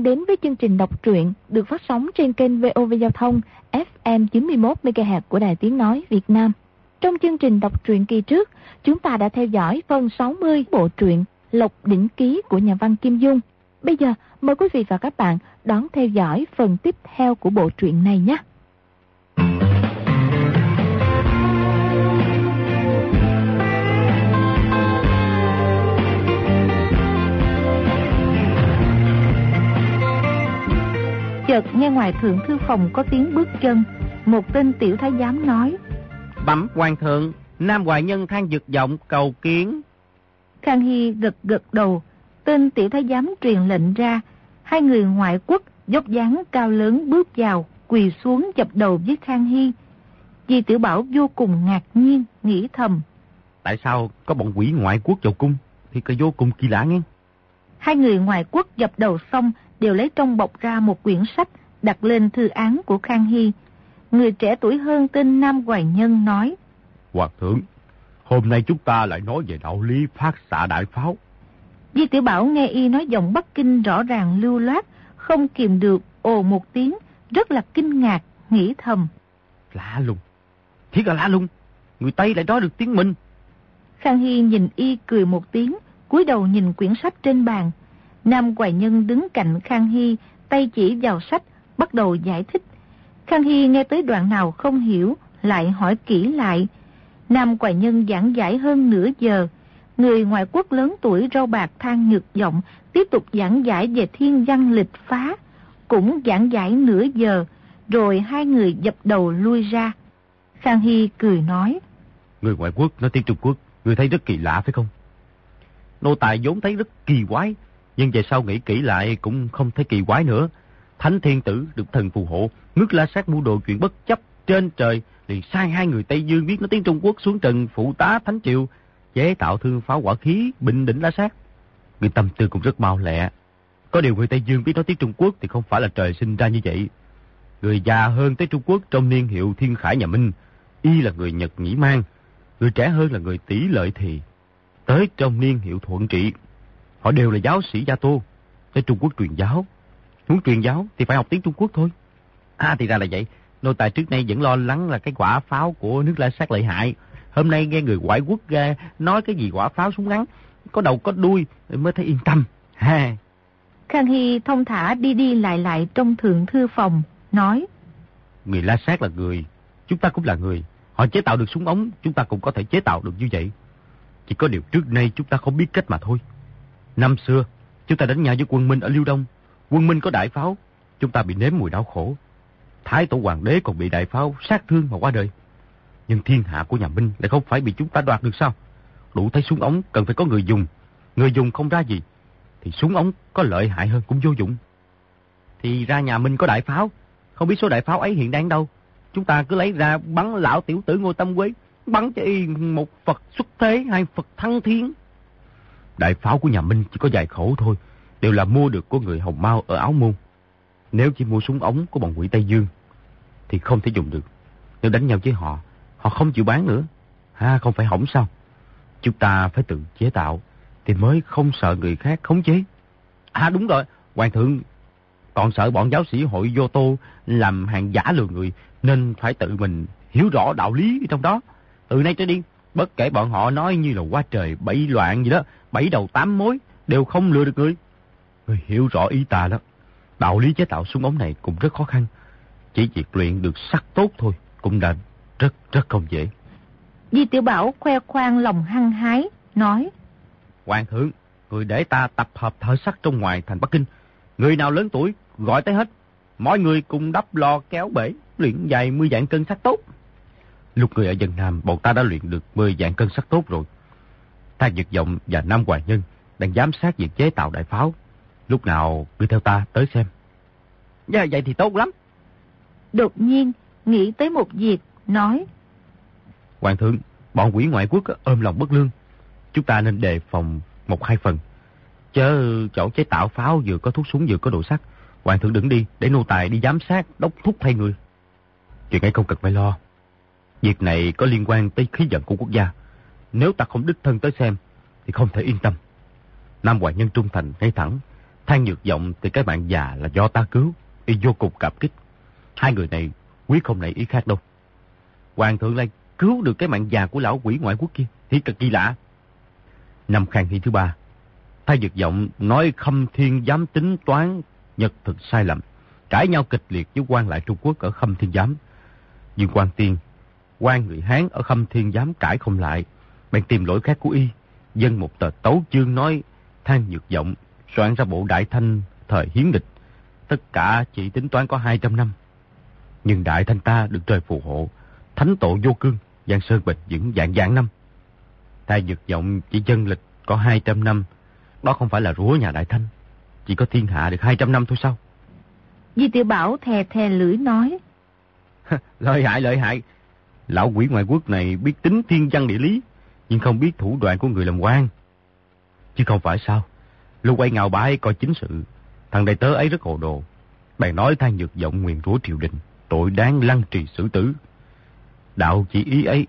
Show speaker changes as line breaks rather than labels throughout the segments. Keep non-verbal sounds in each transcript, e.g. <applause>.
đang đến với chương trình đọc truyện được phát sóng trên kênh VOV Giao thông FM 91 MHz của Đài Tiếng nói Việt Nam. Trong chương trình đọc truyện kỳ trước, chúng ta đã theo dõi phần 60 bộ truyện Lộc đỉnh ký của nhà văn Kim Dung. Bây giờ mời quý vị và các bạn đón theo dõi phần tiếp theo của bộ truyện này nhé. Chợt nghe ngoài thượng thư phòng có tiếng bước chân, một tên tiểu thái giám nói.
Bẩm quan thượng, Nam Hoài Nhân than dực giọng cầu kiến.
Khang Hy gật gật đầu, tên tiểu thái giám truyền lệnh ra, hai người ngoại quốc dốc dáng cao lớn bước vào, quỳ xuống dập đầu với Khang Hy. Di Tiểu Bảo vô cùng ngạc nhiên, nghĩ thầm.
Tại sao có bọn quỷ ngoại quốc vào cung, thì có vô cùng kỳ lạ nghe.
Hai người ngoại quốc dập đầu xong, đều lấy trong bọc ra một quyển sách đặt lên thư án của Khang Hy. Người trẻ tuổi hơn tên Nam Hoài Nhân nói.
Hoàng thượng, hôm nay chúng ta lại nói về đạo lý phát xạ đại pháo.
Di Tiểu Bảo nghe y nói giọng Bắc Kinh rõ ràng lưu loát, không kìm được, ồ một tiếng, rất là kinh ngạc, nghĩ thầm.
Lạ lùng, thiết là lạ lùng, người Tây lại nói được tiếng mình.
Khang Hy nhìn y cười một tiếng, cúi đầu nhìn quyển sách trên bàn. Nam Hoài Nhân đứng cạnh Khang Hy, tay chỉ vào sách, bắt đầu giải thích. Khang Hy nghe tới đoạn nào không hiểu, lại hỏi kỹ lại. Nam Hoài Nhân giảng giải hơn nửa giờ. Người ngoại quốc lớn tuổi râu bạc than nhược giọng, tiếp tục giảng giải về thiên văn lịch phá. Cũng giảng giải nửa giờ, rồi hai người dập đầu lui ra. Khang Hy cười nói.
Người ngoại quốc nói tiếng Trung Quốc, người thấy rất kỳ lạ phải không?
Nô tài vốn thấy rất kỳ quái, nhưng về sau nghĩ kỹ lại cũng không thấy kỳ quái nữa. Thánh thiên tử được thần phù hộ, ngước la sát mua đồ chuyện bất chấp trên trời, liền sai hai người Tây Dương biết nói tiếng Trung Quốc xuống trần phụ tá thánh triều, chế tạo thương pháo quả khí, bình định la sát. Người tâm tư cũng rất mau lẹ. Có điều người Tây Dương biết nói tiếng Trung Quốc thì không phải là trời sinh ra như vậy. Người già hơn tới Trung Quốc trong niên hiệu Thiên Khải nhà Minh, y là người Nhật Nhĩ Mang, người trẻ hơn là người tỷ lợi thì. Tới trong niên hiệu Thuận Trị, họ đều là giáo sĩ gia tô, tới Trung Quốc truyền giáo. Muốn truyền giáo thì phải học tiếng Trung Quốc thôi. À thì ra là vậy, nô tài trước nay vẫn lo lắng là cái quả pháo của nước La Sát lợi hại. Hôm nay nghe người ngoại quốc ra nói cái gì quả pháo súng ngắn, có đầu có đuôi mới thấy yên tâm. Ha.
Khang Hy thông thả đi đi lại lại trong thượng thư phòng, nói.
Người La Sát là người, chúng ta cũng là người. Họ chế tạo được súng ống, chúng ta cũng có thể chế tạo được như vậy. Chỉ có điều trước nay chúng ta không biết cách mà thôi. Năm xưa, chúng ta đánh nhau với quân Minh ở Liêu Đông. Quân Minh có đại pháo, chúng ta bị nếm mùi đau khổ. Thái tổ hoàng đế còn bị đại pháo sát thương mà qua đời. Nhưng thiên hạ của nhà Minh lại không phải bị chúng ta đoạt được sao? Đủ thấy súng ống cần phải có người dùng. Người dùng không ra gì, thì súng ống có lợi hại hơn cũng vô dụng.
Thì ra nhà Minh có đại pháo, không biết số đại pháo ấy hiện đang đâu. Chúng ta cứ lấy ra bắn lão tiểu tử Ngô Tâm Quế, bắn cho y một Phật xuất thế, hay Phật thăng thiên.
Đại pháo của nhà Minh chỉ có vài khẩu thôi, đều là mua được của người Hồng Mao ở Áo Môn. Nếu chỉ mua súng ống của bọn quỷ Tây Dương, thì không thể dùng được. Nếu đánh nhau với họ, họ không chịu bán nữa. Ha, không phải hỏng sao? Chúng ta phải tự chế tạo, thì mới không sợ người khác khống chế.
À đúng rồi, Hoàng thượng còn sợ bọn giáo sĩ hội vô tô làm hàng giả lừa người, nên phải tự mình hiểu rõ đạo lý trong đó. Từ nay trở đi, bất kể bọn họ nói như là qua trời bảy loạn gì đó, bảy đầu tám mối, đều không lừa được người.
Người hiểu rõ ý ta đó. Đạo lý chế tạo súng ống này cũng rất khó khăn. Chỉ việc luyện được sắc tốt thôi, cũng đã rất rất không dễ.
Di Tiểu Bảo khoe khoang lòng hăng hái, nói.
Hoàng thượng, người để ta tập hợp thợ sắt trong ngoài thành Bắc Kinh. Người nào lớn tuổi, gọi tới hết. Mọi người cùng đắp lò kéo bể, luyện dài 10 dạng cân sắt tốt.
Lúc người ở dân Nam, bọn ta đã luyện được 10 dạng cân sắt tốt rồi. Thang Nhật Vọng và Nam Hoài Nhân đang giám sát việc chế tạo đại pháo. Lúc nào cứ theo ta tới xem.
Dạ, vậy thì tốt lắm.
Đột nhiên, nghĩ tới một việc, nói.
Hoàng thượng, bọn quỷ ngoại quốc ôm lòng bất lương. Chúng ta nên đề phòng một hai phần. Chớ chỗ chế tạo pháo vừa có thuốc súng vừa có đồ sắt. Hoàng thượng đừng đi, để nô tài đi giám sát, đốc thúc thay người. Chuyện ấy không cần phải lo. Việc này có liên quan tới khí vận của quốc gia. Nếu ta không đích thân tới xem, thì không thể yên tâm. Nam Hoài Nhân trung thành, ngay thẳng, Than nhược giọng thì cái bạn già là do ta cứu, y vô cùng cảm kích. Hai người này quý không nảy ý khác đâu. Hoàng thượng lại cứu được cái mạng già của lão quỷ ngoại quốc kia, thì cực kỳ lạ. Năm khang thi thứ ba, Thay Dược Giọng nói Khâm Thiên giám tính toán nhật thực sai lầm, cãi nhau kịch liệt với quan lại Trung Quốc ở Khâm Thiên Giám. Nhưng quan tiên, quan người Hán ở Khâm Thiên Giám cãi không lại, bèn tìm lỗi khác của y, dân một tờ tấu chương nói Than Dược Giọng soạn ra bộ đại thanh thời hiến địch, tất cả chỉ tính toán có 200 năm. Nhưng đại thanh ta được trời phù hộ, thánh tổ vô cương, Giang Sơn bịch vững dạng dạng năm. Than Dược Giọng chỉ dân lịch có 200 năm, đó không phải là rúa nhà Đại Thanh. Chỉ có thiên hạ được 200 năm thôi sao?
Di tiểu Bảo thè thè lưỡi nói. <laughs>
lợi hại, lợi hại. Lão quỷ ngoại quốc này biết tính thiên văn địa lý, nhưng không biết thủ đoạn của người làm quan. Chứ không phải sao. Lúc quay ngào bái coi chính sự, thằng đại tớ ấy rất hồ đồ. Bèn nói than nhược giọng nguyền rủa triều đình, tội đáng lăng trì xử tử. Đạo chỉ ý ấy,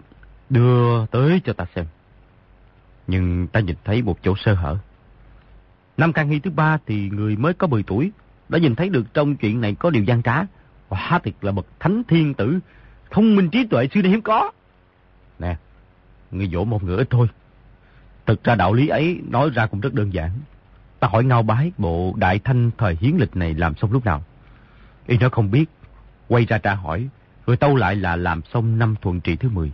đưa tới cho ta xem. Nhưng ta nhìn thấy một chỗ sơ hở. Năm Can Hy thứ ba thì người mới có 10 tuổi, đã nhìn thấy được trong chuyện này có điều gian trá. hóa thiệt là bậc thánh thiên tử, thông minh trí tuệ xưa nay hiếm có. Nè, người dỗ một người ít thôi. Thực ra đạo lý ấy nói ra cũng rất đơn giản. Ta hỏi ngao bái bộ đại thanh thời hiến lịch này làm xong lúc nào. Y nó không biết, quay ra trả hỏi, rồi tâu lại là làm xong năm thuận trị thứ 10.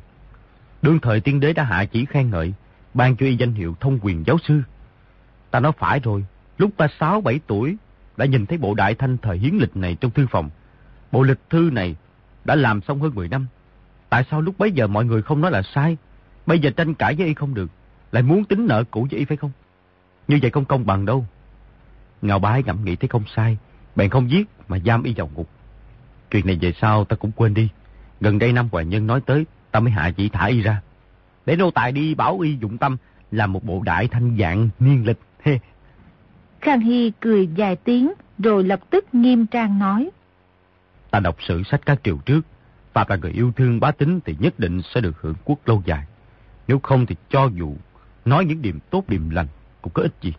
Đương thời tiên đế đã hạ chỉ khen ngợi, ban cho y danh hiệu thông quyền giáo sư. Ta nói phải rồi, lúc ta 6-7 tuổi đã nhìn thấy bộ đại thanh thời hiến lịch này trong thư phòng. Bộ lịch thư này đã làm xong hơn 10 năm. Tại sao lúc bấy giờ mọi người không nói là sai? Bây giờ tranh cãi với y không được, lại muốn tính nợ cũ với y phải không? Như vậy không công bằng đâu. Ngào bái ngẫm nghĩ thấy không sai, bèn không giết mà giam y vào ngục. Chuyện này về sau ta cũng quên đi. Gần đây năm Hoài Nhân nói tới, ta mới hạ chỉ thả y ra. Để nô tài đi bảo y dụng tâm, là một bộ đại thanh dạng niên lịch.
Khang Hy cười dài tiếng rồi lập tức nghiêm trang nói.
Ta đọc sử sách các triều trước, Phạm là người yêu thương bá tính thì nhất định sẽ được hưởng quốc lâu dài. Nếu không thì cho dù nói những điểm tốt điểm lành cũng có ích gì.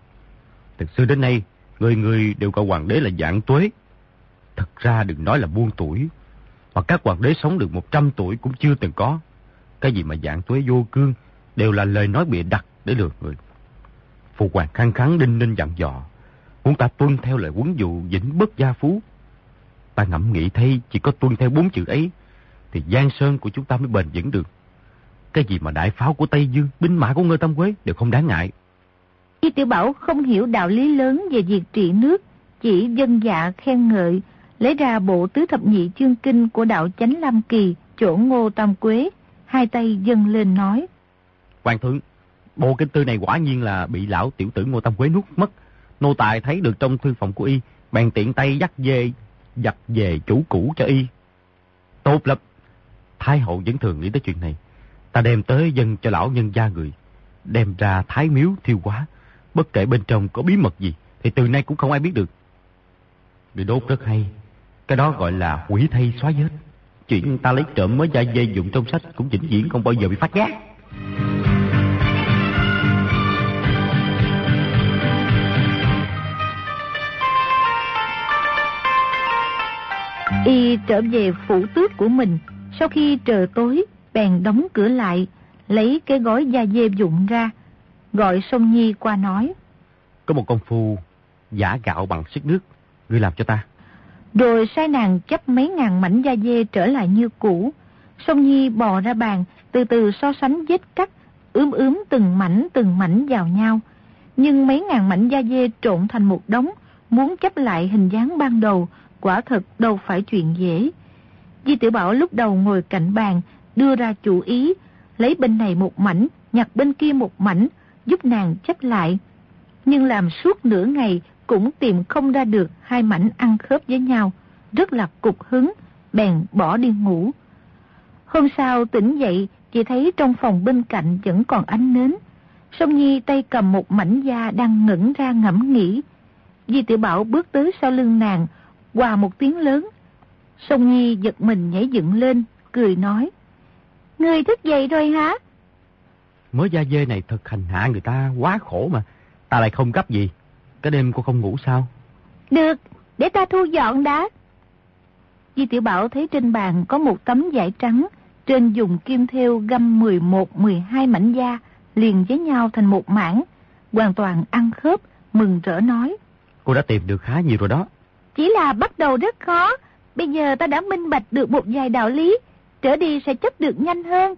Từ xưa đến nay, người người đều gọi hoàng đế là dạng tuế. Thật ra đừng nói là buông tuổi, hoặc các hoàng đế sống được 100 tuổi cũng chưa từng có. Cái gì mà dạng tuế vô cương đều là lời nói bịa đặt để lừa người. Phụ hoàng khăng kháng đinh ninh dặn dò, muốn ta tuân theo lời quấn dụ vĩnh bất gia phú. Ta ngẫm nghĩ thấy chỉ có tuân theo bốn chữ ấy, thì Giang Sơn của chúng ta mới bền vững được. Cái gì mà đại pháo của Tây Dương, binh mã của Ngơ Tâm Quế đều không đáng ngại.
Di Tiểu Bảo không hiểu đạo lý lớn về việc trị nước, chỉ dân dạ khen ngợi, lấy ra bộ tứ thập nhị chương kinh của đạo Chánh Lam Kỳ, chỗ Ngô Tam Quế, hai tay dâng lên nói.
Hoàng thượng, bộ kinh tư này quả nhiên là bị lão tiểu tử Ngô Tam Quế nuốt mất. Nô tài thấy được trong thư phòng của y, bèn tiện tay dắt dê, dập về chủ cũ cho y. Tốt lắm. Thái hậu vẫn thường nghĩ tới chuyện này. Ta đem tới dân cho lão nhân gia người. Đem ra thái miếu thiêu quá. Bất kể bên trong có bí mật gì, thì từ nay cũng không ai biết được. Người đốt rất hay. Cái đó gọi là quỷ thay xóa vết. Chuyện ta lấy trộm mới ra dây dụng trong sách cũng vĩnh viễn không bao giờ bị phát giác.
Y trở về phủ tước của mình, sau khi trời tối, bèn đóng cửa lại, lấy cái gói da dê dụng ra, gọi Sông Nhi qua nói.
Có một công phu giả gạo bằng sức nước, ngươi làm cho ta.
Rồi sai nàng chấp mấy ngàn mảnh da dê trở lại như cũ. Sông Nhi bò ra bàn, từ từ so sánh vết cắt, ướm ướm từng mảnh từng mảnh vào nhau. Nhưng mấy ngàn mảnh da dê trộn thành một đống, muốn chấp lại hình dáng ban đầu, quả thật đâu phải chuyện dễ. Di tiểu Bảo lúc đầu ngồi cạnh bàn, đưa ra chủ ý, lấy bên này một mảnh, nhặt bên kia một mảnh, giúp nàng chấp lại. Nhưng làm suốt nửa ngày cũng tìm không ra được hai mảnh ăn khớp với nhau, rất là cục hứng, bèn bỏ đi ngủ. Hôm sau tỉnh dậy, chỉ thấy trong phòng bên cạnh vẫn còn ánh nến. Sông Nhi tay cầm một mảnh da đang ngẩn ra ngẫm nghĩ. Di tiểu Bảo bước tới sau lưng nàng, Hòa một tiếng lớn. Sông Nhi giật mình nhảy dựng lên, cười nói. Người thức dậy rồi hả?
Mới da dê này thật hành hạ người ta quá khổ mà. Ta lại không gấp gì. Cái đêm cô không ngủ sao?
Được, để ta thu dọn đã. Di Tiểu Bảo thấy trên bàn có một tấm vải trắng, trên dùng kim thêu găm 11-12 mảnh da, liền với nhau thành một mảng, hoàn toàn ăn khớp, mừng rỡ nói.
Cô đã tìm được khá nhiều rồi đó.
Chỉ là bắt đầu rất khó, bây giờ ta đã minh bạch được một vài đạo lý, trở đi sẽ chấp được nhanh hơn.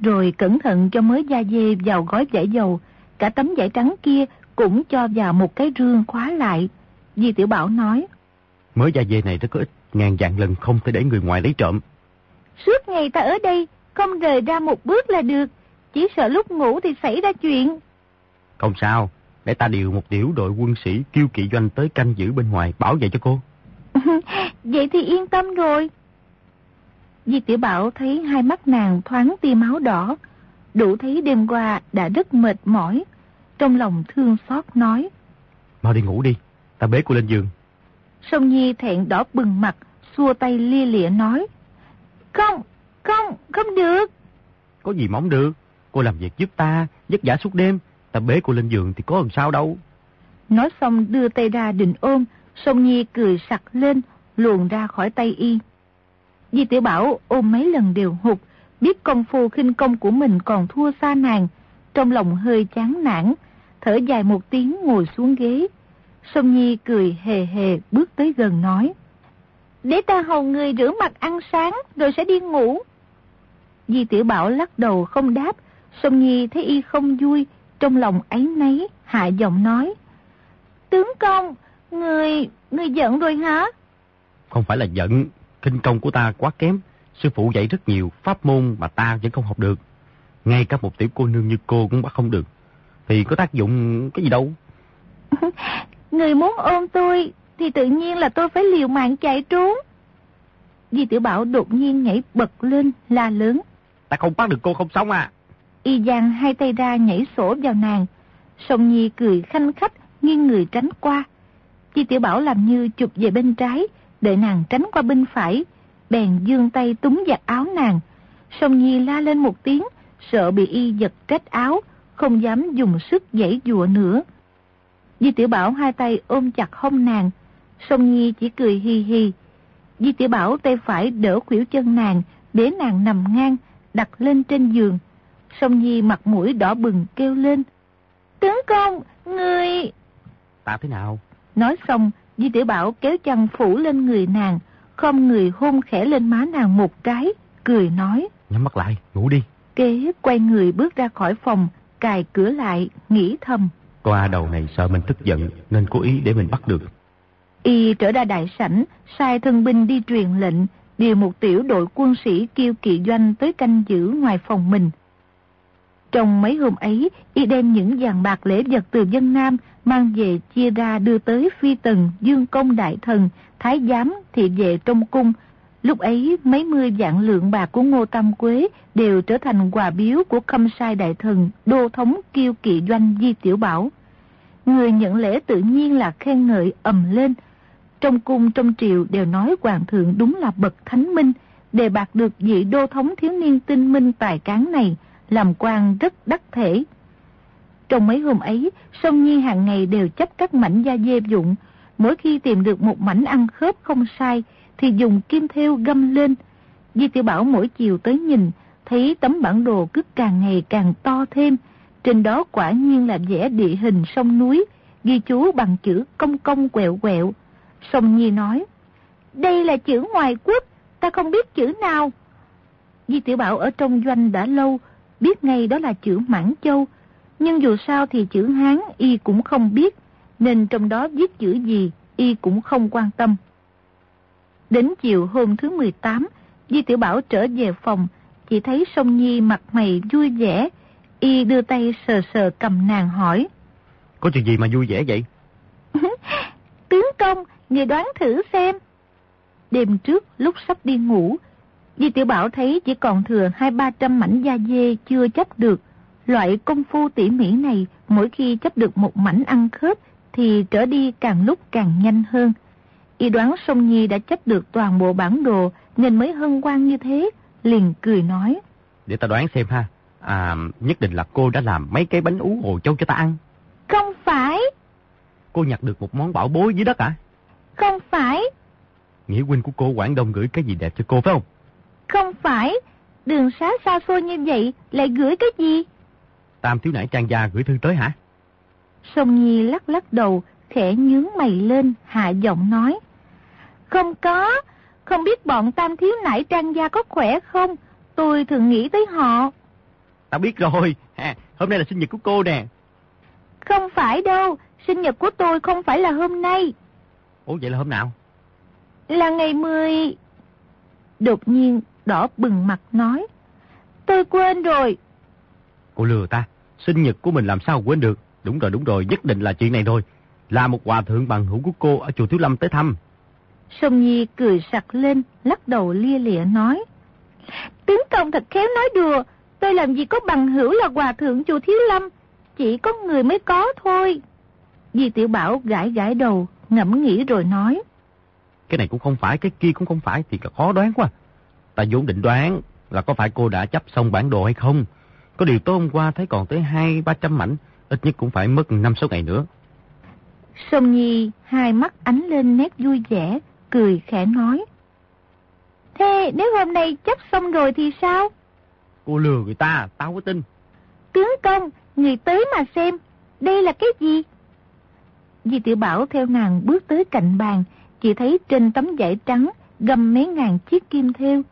Rồi cẩn thận cho mới da dê vào gói vải dầu, cả tấm vải trắng kia cũng cho vào một cái rương khóa lại. Di Tiểu Bảo nói.
Mới da dê này rất có ích, ngàn dạng lần không thể để người ngoài lấy trộm.
Suốt ngày ta ở đây, không rời ra một bước là được, chỉ sợ lúc ngủ thì xảy ra chuyện.
Không sao, để ta điều một tiểu đội quân sĩ kiêu kỵ doanh tới canh giữ bên ngoài bảo vệ cho cô. <laughs>
Vậy thì yên tâm rồi. Di Tiểu Bảo thấy hai mắt nàng thoáng tia máu đỏ, đủ thấy đêm qua đã rất mệt mỏi. Trong lòng thương xót nói.
Mau đi ngủ đi, ta bế cô lên giường.
Sông Nhi thẹn đỏ bừng mặt, xua tay lia lịa nói. Không, không, không được.
Có gì mong được, cô làm việc giúp ta, vất vả suốt đêm, ta bế cô lên giường thì có làm sao đâu.
Nói xong đưa tay ra định ôm, Sông Nhi cười sặc lên, luồn ra khỏi tay y. Di Tiểu Bảo ôm mấy lần đều hụt, biết công phu khinh công của mình còn thua xa nàng, trong lòng hơi chán nản, thở dài một tiếng ngồi xuống ghế. Sông Nhi cười hề hề bước tới gần nói. Để ta hầu người rửa mặt ăn sáng rồi sẽ đi ngủ. Di Tiểu Bảo lắc đầu không đáp, Sông Nhi thấy y không vui, trong lòng ấy nấy, hạ giọng nói. Tướng công, người, người giận rồi hả?
Không phải là giận, kinh công của ta quá kém. Sư phụ dạy rất nhiều pháp môn mà ta vẫn không học được. Ngay cả một tiểu cô nương như cô cũng bắt không được. Thì có tác dụng cái gì đâu. <laughs>
người muốn ôm tôi thì tự nhiên là tôi phải liều mạng chạy trốn. Di Tiểu Bảo đột nhiên nhảy bật lên, la lớn.
Ta không bắt được cô không xong à.
Y giang hai tay ra nhảy sổ vào nàng. sông Nhi cười khanh khách, nghiêng người tránh qua. Di Tiểu Bảo làm như chụp về bên trái, đợi nàng tránh qua bên phải. Bèn dương tay túm giặt áo nàng. sông Nhi la lên một tiếng, sợ bị y giật trách áo, không dám dùng sức giãy dụa nữa. Di Tiểu Bảo hai tay ôm chặt hông nàng, sông Nhi chỉ cười hi hi. Di Tiểu Bảo tay phải đỡ khuỷu chân nàng, để nàng nằm ngang, đặt lên trên giường. Song Nhi mặt mũi đỏ bừng kêu lên. Tướng công, người...
Ta thế nào?
Nói xong, Di Tiểu Bảo kéo chăn phủ lên người nàng, không người hôn khẽ lên má nàng một cái, cười nói.
Nhắm mắt lại, ngủ đi.
Kế quay người bước ra khỏi phòng, cài cửa lại, nghĩ thầm.
Toa đầu này sợ mình tức giận, nên cố ý để mình bắt được.
Y trở ra đại sảnh, sai thân binh đi truyền lệnh, điều một tiểu đội quân sĩ kiêu kỵ doanh tới canh giữ ngoài phòng mình. Trong mấy hôm ấy, y đem những vàng bạc lễ vật từ dân Nam mang về chia ra đưa tới phi tần, dương công đại thần, thái giám, thị vệ trong cung. Lúc ấy, mấy mươi vạn lượng bạc của Ngô Tam Quế đều trở thành quà biếu của khâm sai đại thần, đô thống kiêu kỵ doanh Di Tiểu Bảo. Người nhận lễ tự nhiên là khen ngợi ầm lên, trong cung trong triều đều nói hoàng thượng đúng là bậc thánh minh, đề bạc được vị đô thống thiếu niên tinh minh tài cán này, làm quan rất đắc thể. Trong mấy hôm ấy, sông Nhi hàng ngày đều chấp các mảnh da dê dụng, mỗi khi tìm được một mảnh ăn khớp không sai, thì dùng kim thêu găm lên. Di Tiểu Bảo mỗi chiều tới nhìn, thấy tấm bản đồ cứ càng ngày càng to thêm, trên đó quả nhiên là vẽ địa hình sông núi, ghi chú bằng chữ công công quẹo quẹo, Sông Nhi nói, đây là chữ ngoài quốc, ta không biết chữ nào. Di Tiểu Bảo ở trong doanh đã lâu, biết ngay đó là chữ Mãn Châu, nhưng dù sao thì chữ Hán y cũng không biết, nên trong đó viết chữ gì y cũng không quan tâm. Đến chiều hôm thứ 18, Di Tiểu Bảo trở về phòng, chỉ thấy Sông Nhi mặt mày vui vẻ, y đưa tay sờ sờ cầm nàng hỏi.
Có chuyện gì mà vui vẻ vậy? <laughs>
Tướng công, Người đoán thử xem. Đêm trước, lúc sắp đi ngủ, Di Tiểu Bảo thấy chỉ còn thừa hai ba trăm mảnh da dê chưa chấp được. Loại công phu tỉ mỉ này, mỗi khi chấp được một mảnh ăn khớp, thì trở đi càng lúc càng nhanh hơn. Y đoán Sông Nhi đã chấp được toàn bộ bản đồ, nên mới hân hoan như thế, liền cười nói.
Để ta đoán xem ha, à, nhất định là cô đã làm mấy cái bánh ú hồ châu cho ta ăn.
Không phải.
cô nhặt được một món bảo bối dưới đất à?
Không phải.
Nghĩa huynh của cô Quảng Đông gửi cái gì đẹp cho cô phải không?
Không phải. Đường xá xa xôi như vậy lại gửi cái gì?
Tam thiếu nãy trang gia gửi thư tới hả?
Sông Nhi lắc lắc đầu, khẽ nhướng mày lên, hạ giọng nói. Không có, không biết bọn tam thiếu nãy trang gia có khỏe không? Tôi thường nghĩ tới họ.
Ta biết rồi, hôm nay là sinh nhật của cô nè.
Không phải đâu, sinh nhật của tôi không phải là hôm nay.
Ủa vậy là hôm nào?
Là ngày 10. Đột nhiên đỏ bừng mặt nói. Tôi quên rồi.
Cô lừa ta, sinh nhật của mình làm sao quên được. Đúng rồi, đúng rồi, nhất định là chuyện này thôi. Là một hòa thượng bằng hữu của cô ở chùa Thiếu Lâm tới thăm.
Sông Nhi cười sặc lên, lắc đầu lia lịa nói. Tướng công thật khéo nói đùa, tôi làm gì có bằng hữu là hòa thượng chùa Thiếu Lâm, chỉ có người mới có thôi. Di Tiểu Bảo gãi gãi đầu, ngẫm nghĩ rồi nói.
Cái này cũng không phải, cái kia cũng không phải thì khó đoán quá. Ta vốn định đoán là có phải cô đã chấp xong bản đồ hay không. Có điều tối hôm qua thấy còn tới hai ba trăm mảnh, ít nhất cũng phải mất năm sáu ngày nữa.
Sông Nhi hai mắt ánh lên nét vui vẻ, cười khẽ nói. Thế nếu hôm nay chấp xong rồi thì sao?
Cô lừa người ta, tao có tin.
Tướng công, người tới mà xem, đây là cái gì? Di Tiểu Bảo theo nàng bước tới cạnh bàn, chỉ thấy trên tấm vải trắng gầm mấy ngàn chiếc kim thêu.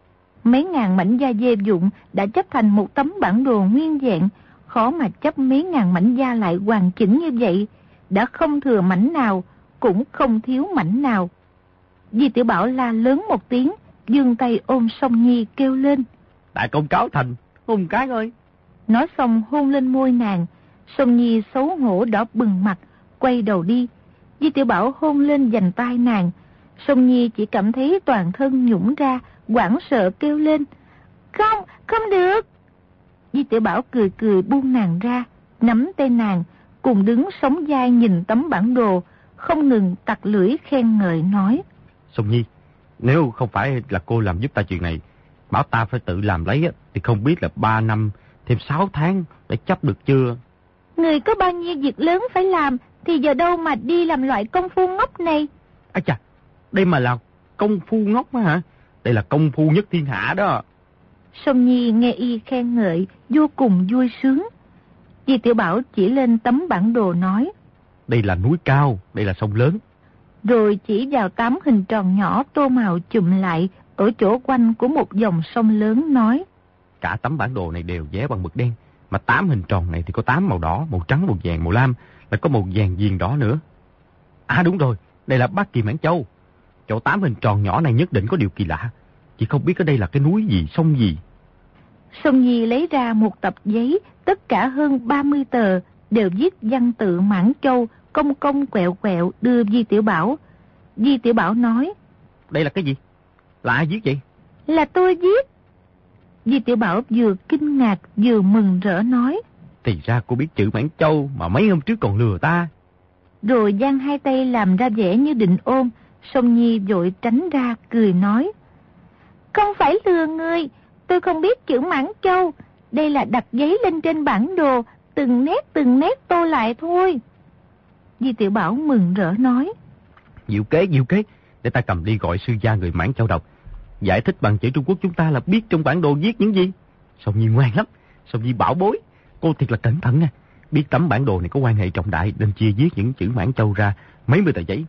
Mấy ngàn mảnh da dê dụng đã chấp thành một tấm bản đồ nguyên vẹn, khó mà chấp mấy ngàn mảnh da lại hoàn chỉnh như vậy, đã không thừa mảnh nào, cũng không thiếu mảnh nào. Di Tiểu Bảo la lớn một tiếng, dương tay ôm song nhi kêu lên.
Đại công cáo thành, hôn cái ơi.
Nói xong hôn lên môi nàng, song nhi xấu hổ đỏ bừng mặt, quay đầu đi. Di Tiểu Bảo hôn lên dành tay nàng, song nhi chỉ cảm thấy toàn thân nhũng ra, quảng sợ kêu lên. Không, không được. Di Tiểu Bảo cười cười buông nàng ra, nắm tay nàng, cùng đứng sống dai nhìn tấm bản đồ, không ngừng tặc lưỡi khen ngợi nói.
Sông Nhi, nếu không phải là cô làm giúp ta chuyện này, bảo ta phải tự làm lấy thì không biết là 3 năm thêm 6 tháng để chấp được chưa?
Người có bao nhiêu việc lớn phải làm thì giờ đâu mà đi làm loại công phu ngốc này?
À chà, đây mà là công phu ngốc á hả? Đây là công phu nhất thiên hạ đó.
Sông Nhi nghe y khen ngợi, vô cùng vui sướng. Di Tiểu Bảo chỉ lên tấm bản đồ nói.
Đây là núi cao, đây là sông lớn.
Rồi chỉ vào tám hình tròn nhỏ tô màu chùm lại ở chỗ quanh của một dòng sông lớn nói.
Cả tấm bản đồ này đều vẽ bằng mực đen, mà tám hình tròn này thì có tám màu đỏ, màu trắng, màu vàng, màu lam, lại có màu vàng viền đỏ nữa. À đúng rồi, đây là Bắc Kỳ Mãn Châu. Chỗ tám hình tròn nhỏ này nhất định có điều kỳ lạ. Chỉ không biết ở đây là cái núi gì, sông gì.
Sông Nhi lấy ra một tập giấy, tất cả hơn 30 tờ, đều viết văn tự Mãn Châu, công công quẹo quẹo đưa Di Tiểu Bảo. Di Tiểu Bảo nói.
Đây là cái gì? Là ai viết vậy?
Là tôi viết. Di Tiểu Bảo vừa kinh ngạc vừa mừng rỡ nói.
Thì ra cô biết chữ Mãn Châu mà mấy hôm trước còn lừa ta.
Rồi giang hai tay làm ra vẻ như định ôm, Sông Nhi vội tránh ra cười nói. Không phải lừa người, tôi không biết chữ Mãn Châu. Đây là đặt giấy lên trên bản đồ, từng nét từng nét tô lại thôi. Di Tiểu Bảo mừng rỡ nói.
Diệu kế, diệu kế, để ta cầm đi gọi sư gia người Mãn Châu đọc. Giải thích bằng chữ Trung Quốc chúng ta là biết trong bản đồ viết những gì. Sông Nhi ngoan lắm, Sông Nhi bảo bối. Cô thiệt là cẩn thận nha. Biết tấm bản đồ này có quan hệ trọng đại nên chia viết những chữ Mãn Châu ra mấy mươi tờ giấy.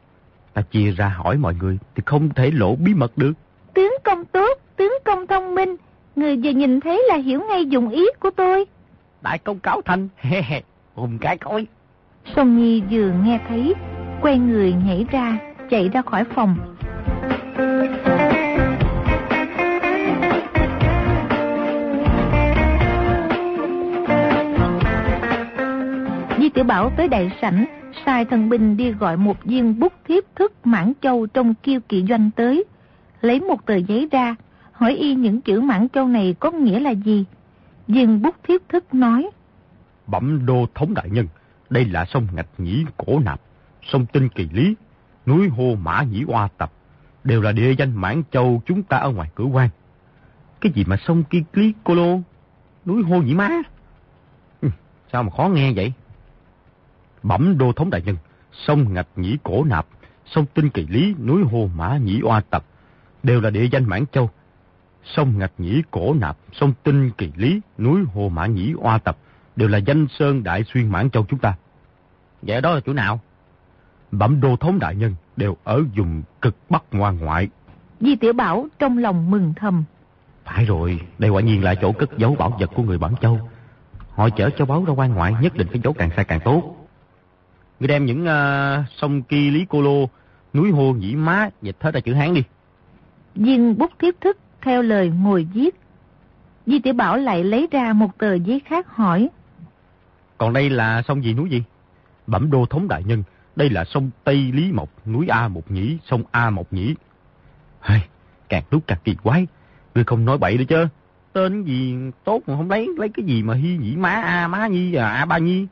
Ta chia ra hỏi mọi người thì không thể lộ bí mật được.
Tướng công tốt, tướng công thông minh. Người vừa nhìn thấy là hiểu ngay dụng ý của tôi.
Đại công cáo thành, he he, hùng cái coi.
Song Nhi vừa nghe thấy, quay người nhảy ra, chạy ra khỏi phòng. Di Tiểu Bảo tới đại sảnh, sai thần binh đi gọi một viên bút thiếp thức mãn châu trong kiêu kỵ doanh tới. Lấy một tờ giấy ra, hỏi y những chữ mãn châu này có nghĩa là gì. Viên bút thiếp thức nói.
Bẩm đô thống đại nhân, đây là sông Ngạch Nhĩ Cổ Nạp, sông Tinh Kỳ Lý, núi Hô Mã Nhĩ Oa Tập, đều là địa danh mãn châu chúng ta ở ngoài cửa quan. Cái gì mà sông Kỳ Lý Cô Lô, núi Hô Nhĩ Má? Ừ, sao mà khó nghe vậy? Bẩm đô thống đại nhân, sông Ngạch Nhĩ Cổ Nạp, sông Tinh Kỳ Lý, núi Hồ Mã Nhĩ Oa Tập, đều là địa danh Mãn Châu. Sông Ngạch Nhĩ Cổ Nạp, sông Tinh Kỳ Lý, núi Hồ Mã Nhĩ Oa Tập, đều là danh sơn đại xuyên Mãn Châu chúng ta.
Vậy đó là chỗ nào?
Bẩm đô thống đại nhân đều ở vùng cực bắc ngoan ngoại.
Di Tiểu Bảo trong lòng mừng thầm.
Phải rồi, đây quả nhiên là chỗ cất giấu bảo vật của người Bản Châu. Họ chở cho báo ra quan ngoại nhất định phải giấu càng xa càng tốt.
Người đem những uh, sông Kỳ Lý Cô Lô, núi Hồ Nhĩ Má dịch hết ra chữ Hán đi.
Viên bút thiếp thức theo lời ngồi viết. Di Tiểu Bảo lại lấy ra một tờ giấy khác hỏi.
Còn đây là sông gì núi gì?
Bẩm đô thống đại nhân, đây là sông Tây Lý Mộc, núi A Mộc Nhĩ, sông A Mộc Nhĩ.
Hey, càng lúc càng kỳ quái. Ngươi không nói bậy nữa chứ. Tên gì tốt mà không lấy, lấy cái gì mà hy nhĩ má A má nhi à A ba nhi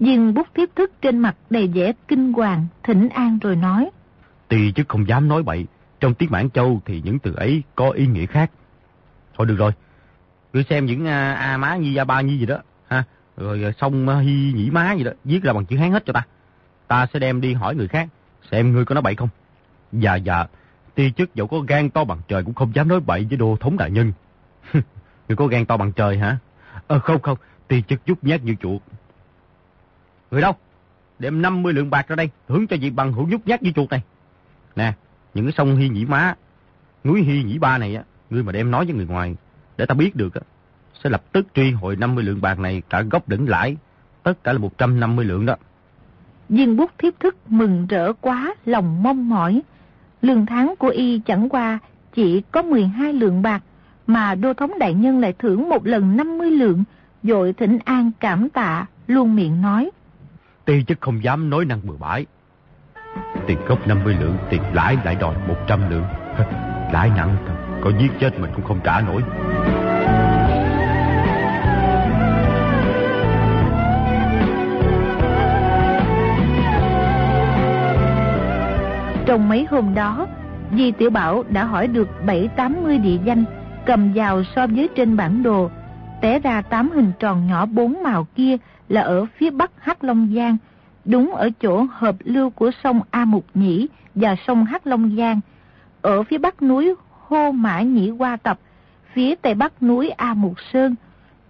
dừng bút tiếp thức trên mặt đầy vẻ kinh hoàng, thỉnh an rồi nói.
Tì chứ không dám nói bậy, trong tiếng Mãn Châu thì những từ ấy có ý nghĩa khác.
Thôi được rồi, cứ xem những A, A má nhi A ba nhi gì đó, ha, rồi à, xong hy nhĩ má gì đó, viết ra bằng chữ Hán hết cho ta. Ta sẽ đem đi hỏi người khác, xem ngươi có nói bậy không.
Dạ dạ, ti chức dẫu có gan to bằng trời cũng không dám nói bậy với đô thống đại nhân. <laughs>
Người có gan to bằng trời hả?
Ờ không không, ti chức giúp nhát như chuột.
Người đâu? Đem 50 lượng bạc ra đây, thưởng cho vị bằng hữu nhút nhát như chuột này. Nè, những cái sông Hy Nhĩ Má, núi Hy Nhĩ Ba này á, ngươi mà đem nói với người ngoài, để ta biết được á, sẽ lập tức truy hồi 50 lượng bạc này cả gốc đỉnh lãi, tất cả là 150 lượng đó.
Viên bút thiếp thức mừng rỡ quá, lòng mong mỏi. Lương tháng của y chẳng qua chỉ có 12 lượng bạc, mà đô thống đại nhân lại thưởng một lần 50 lượng, dội thỉnh an cảm tạ, luôn miệng nói.
Ti chứ không dám nói năng bừa bãi. Tiền gốc 50 lượng, tiền lãi lại đòi 100 lượng. <laughs> Lãi nặng thật, có giết chết mình cũng không trả nổi.
Trong mấy hôm đó, Di Tiểu Bảo đã hỏi được 7-80 địa danh, cầm vào so với trên bản đồ. Té ra tám hình tròn nhỏ bốn màu kia là ở phía bắc Hắc Long Giang, đúng ở chỗ hợp lưu của sông A Mục Nhĩ và sông Hắc Long Giang. Ở phía bắc núi Hô Mã Nhĩ Hoa Tập, phía tây bắc núi A Mục Sơn,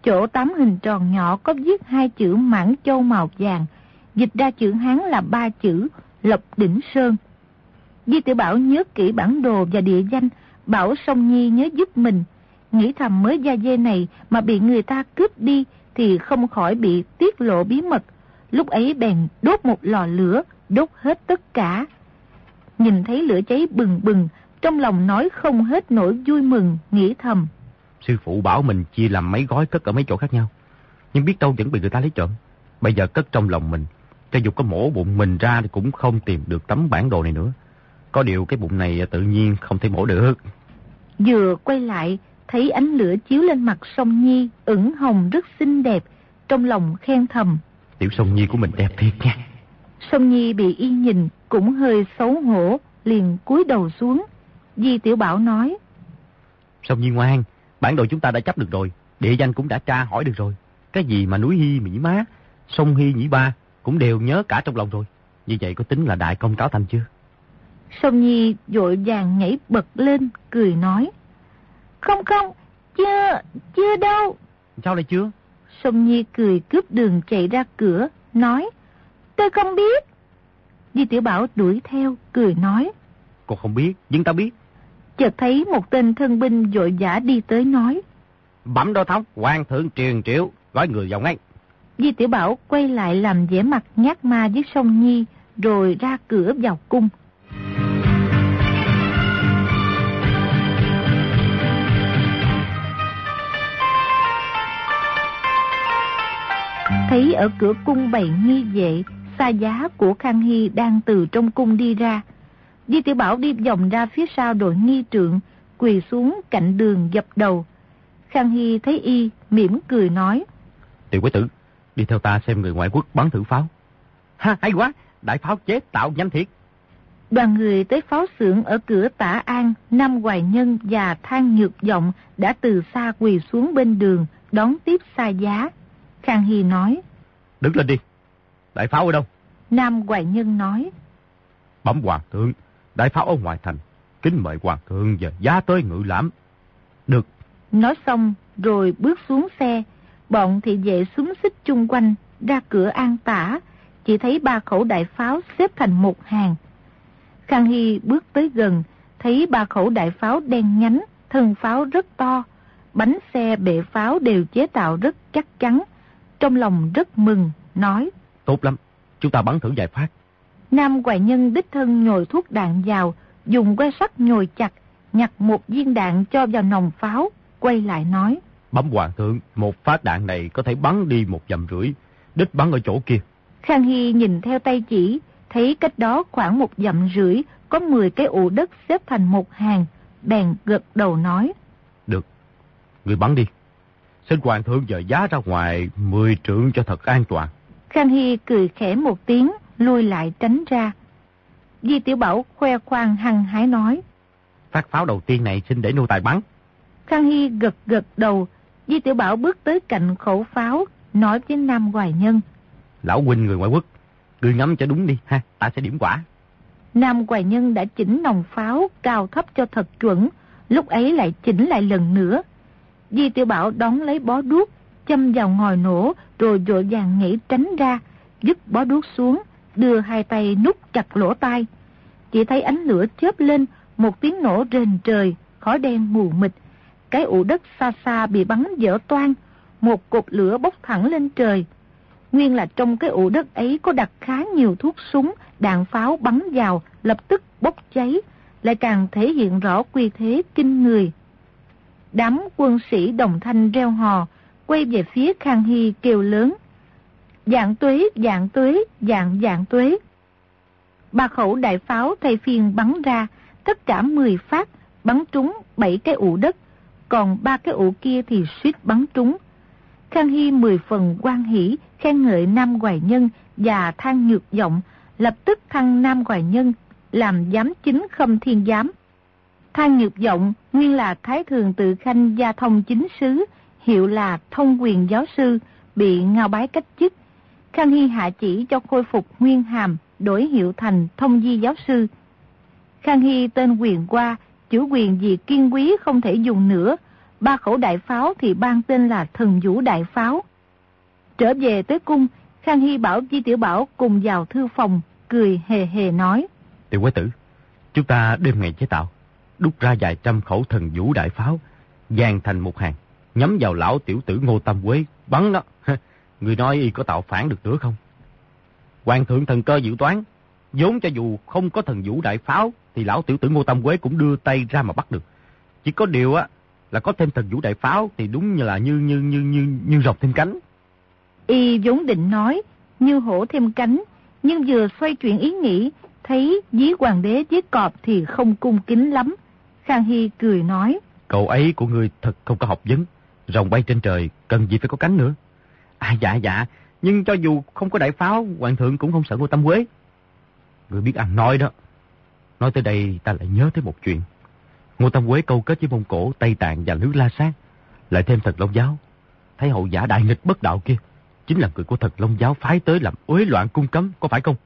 chỗ tám hình tròn nhỏ có viết hai chữ Mãn Châu màu vàng, dịch ra chữ Hán là ba chữ Lộc Đỉnh Sơn. Di Tiểu Bảo nhớ kỹ bản đồ và địa danh, bảo sông Nhi nhớ giúp mình. Nghĩ thầm mới gia dê này mà bị người ta cướp đi thì không khỏi bị tiết lộ bí mật. Lúc ấy bèn đốt một lò lửa, đốt hết tất cả. Nhìn thấy lửa cháy bừng bừng, trong lòng nói không hết nỗi vui mừng, nghĩ thầm.
Sư phụ bảo mình chia làm mấy gói cất ở mấy chỗ khác nhau. Nhưng biết đâu vẫn bị người ta lấy trộm. Bây giờ cất trong lòng mình, cho dù có mổ bụng mình ra thì cũng không tìm được tấm bản đồ này nữa. Có điều cái bụng này tự nhiên không thể mổ được.
Vừa quay lại, thấy ánh lửa chiếu lên mặt sông Nhi, ửng hồng rất xinh đẹp, trong lòng khen thầm.
Tiểu sông Nhi của mình đẹp thiệt nha.
Sông Nhi bị y nhìn, cũng hơi xấu hổ, liền cúi đầu xuống. Di Tiểu Bảo nói.
Sông Nhi ngoan, bản đồ chúng ta đã chấp được rồi, địa danh cũng đã tra hỏi được rồi. Cái gì mà núi Hy Mỹ Má, sông Hy Nhĩ Ba cũng đều nhớ cả trong lòng rồi. Như vậy có tính là đại công cáo thành chưa?
Sông Nhi vội vàng nhảy bật lên, cười nói. Không không, chưa, chưa đâu.
Sao lại chưa?
Sông Nhi cười cướp đường chạy ra cửa, nói. Tôi không biết. Di Tiểu Bảo đuổi theo, cười nói.
Cô không biết, nhưng ta biết.
Chợt thấy một tên thân binh vội vã đi tới nói.
Bẩm đô thống, quan thượng truyền triệu, gói người vào ngay.
Di Tiểu Bảo quay lại làm vẻ mặt nhát ma với Sông Nhi, rồi ra cửa vào cung. Thấy ở cửa cung bày nghi vệ, xa giá của Khang Hy đang từ trong cung đi ra. Di Tiểu Bảo đi vòng ra phía sau đội nghi trượng, quỳ xuống cạnh đường dập đầu. Khang Hy thấy y, mỉm cười nói.
Tiểu quế tử, đi theo ta xem người ngoại quốc bắn thử pháo. Ha, hay quá, đại pháo chế tạo nhanh thiệt.
Đoàn người tới pháo xưởng ở cửa tả An, Nam Hoài Nhân và Thang Nhược Giọng đã từ xa quỳ xuống bên đường, đón tiếp xa giá. Khang Hy nói.
Đứng lên đi. Đại pháo ở đâu?
Nam Hoài Nhân nói.
Bẩm hoàng thượng, đại pháo ở ngoài thành, kính mời hoàng thượng giờ giá tới ngự lãm.
Được. Nói xong rồi bước xuống xe, bọn thị vệ súng xích chung quanh, ra cửa an tả, chỉ thấy ba khẩu đại pháo xếp thành một hàng. Khang Hy bước tới gần, thấy ba khẩu đại pháo đen nhánh, thân pháo rất to, bánh xe bệ pháo đều chế tạo rất chắc chắn. Trong lòng rất mừng, nói.
Tốt lắm, chúng ta bắn thử vài phát.
Nam Hoài Nhân đích thân nhồi thuốc đạn vào, dùng que sắt nhồi chặt, nhặt một viên đạn cho vào nòng pháo, quay lại nói.
Bấm hoàng thượng, một phát đạn này có thể bắn đi một dặm rưỡi, đích bắn ở chỗ kia.
Khang Hy nhìn theo tay chỉ, thấy cách đó khoảng một dặm rưỡi có 10 cái ụ đất xếp thành một hàng, bèn gật đầu nói.
Được, người bắn đi. Xin hoàng thượng dời giá ra ngoài 10 trượng cho thật an toàn.
Khang Hy cười khẽ một tiếng, lui lại tránh ra. Di Tiểu Bảo khoe khoang hăng hái nói.
Phát pháo đầu tiên này xin để nô tài bắn.
Khang Hy gật gật đầu, Di Tiểu Bảo bước tới cạnh khẩu pháo, nói với Nam Hoài Nhân.
Lão huynh người ngoại quốc, ngươi ngắm cho đúng đi ha, ta sẽ điểm quả.
Nam Hoài Nhân đã chỉnh nòng pháo cao thấp cho thật chuẩn, lúc ấy lại chỉnh lại lần nữa. Di Tiểu Bảo đón lấy bó đuốc, châm vào ngòi nổ, rồi vội vàng nhảy tránh ra, dứt bó đuốc xuống, đưa hai tay nút chặt lỗ tai. Chỉ thấy ánh lửa chớp lên, một tiếng nổ rền trời, khói đen mù mịt. Cái ụ đất xa xa bị bắn dở toan, một cột lửa bốc thẳng lên trời. Nguyên là trong cái ụ đất ấy có đặt khá nhiều thuốc súng, đạn pháo bắn vào, lập tức bốc cháy, lại càng thể hiện rõ quy thế kinh người. Đám quân sĩ đồng thanh reo hò, quay về phía Khang Hy kêu lớn. Dạng tuế, dạng tuế, dạng dạng tuế. Ba khẩu đại pháo thay phiên bắn ra, tất cả 10 phát, bắn trúng 7 cái ụ đất, còn ba cái ụ kia thì suýt bắn trúng. Khang Hy mười phần quan hỷ, khen ngợi Nam Hoài Nhân và than nhược giọng, lập tức thăng Nam Hoài Nhân làm giám chính khâm thiên giám. Thang nhược giọng nguyên là Thái Thường tự khanh gia thông chính sứ, hiệu là thông quyền giáo sư, bị ngao bái cách chức. Khang Hy hạ chỉ cho khôi phục nguyên hàm, đổi hiệu thành thông di giáo sư. Khang Hy tên quyền qua, chủ quyền gì kiên quý không thể dùng nữa, ba khẩu đại pháo thì ban tên là thần vũ đại pháo. Trở về tới cung, Khang Hy bảo Di Tiểu Bảo cùng vào thư phòng, cười hề hề nói.
Tiểu quái tử, chúng ta đêm ngày chế tạo, đúc ra vài trăm khẩu thần vũ đại pháo, dàn thành một hàng, nhắm vào lão tiểu tử Ngô Tâm Quế, bắn đó. <laughs> Người nói y có tạo phản được nữa không? Hoàng thượng thần cơ dự toán, vốn cho dù không có thần vũ đại pháo, thì lão tiểu tử Ngô Tâm Quế cũng đưa tay ra mà bắt được. Chỉ có điều á, là có thêm thần vũ đại pháo thì đúng như là như như như như như rồng thêm cánh.
Y vốn định nói như hổ thêm cánh, nhưng vừa xoay chuyển ý nghĩ, thấy dí hoàng đế với cọp thì không cung kính lắm. Khang Hy cười nói.
Cậu ấy của người thật không có học vấn. Rồng bay trên trời, cần gì phải có cánh nữa. À dạ dạ, nhưng cho dù không có đại pháo, hoàng thượng cũng không sợ ngô tâm quế. Người biết ăn nói đó. Nói tới đây ta lại nhớ tới một chuyện. Ngô Tâm Quế câu kết với Mông Cổ, Tây Tạng và nước La Sát, lại thêm thật Long Giáo. Thấy hậu giả đại nghịch bất đạo kia, chính là người của thật Long Giáo phái tới làm uế loạn cung cấm, có phải không?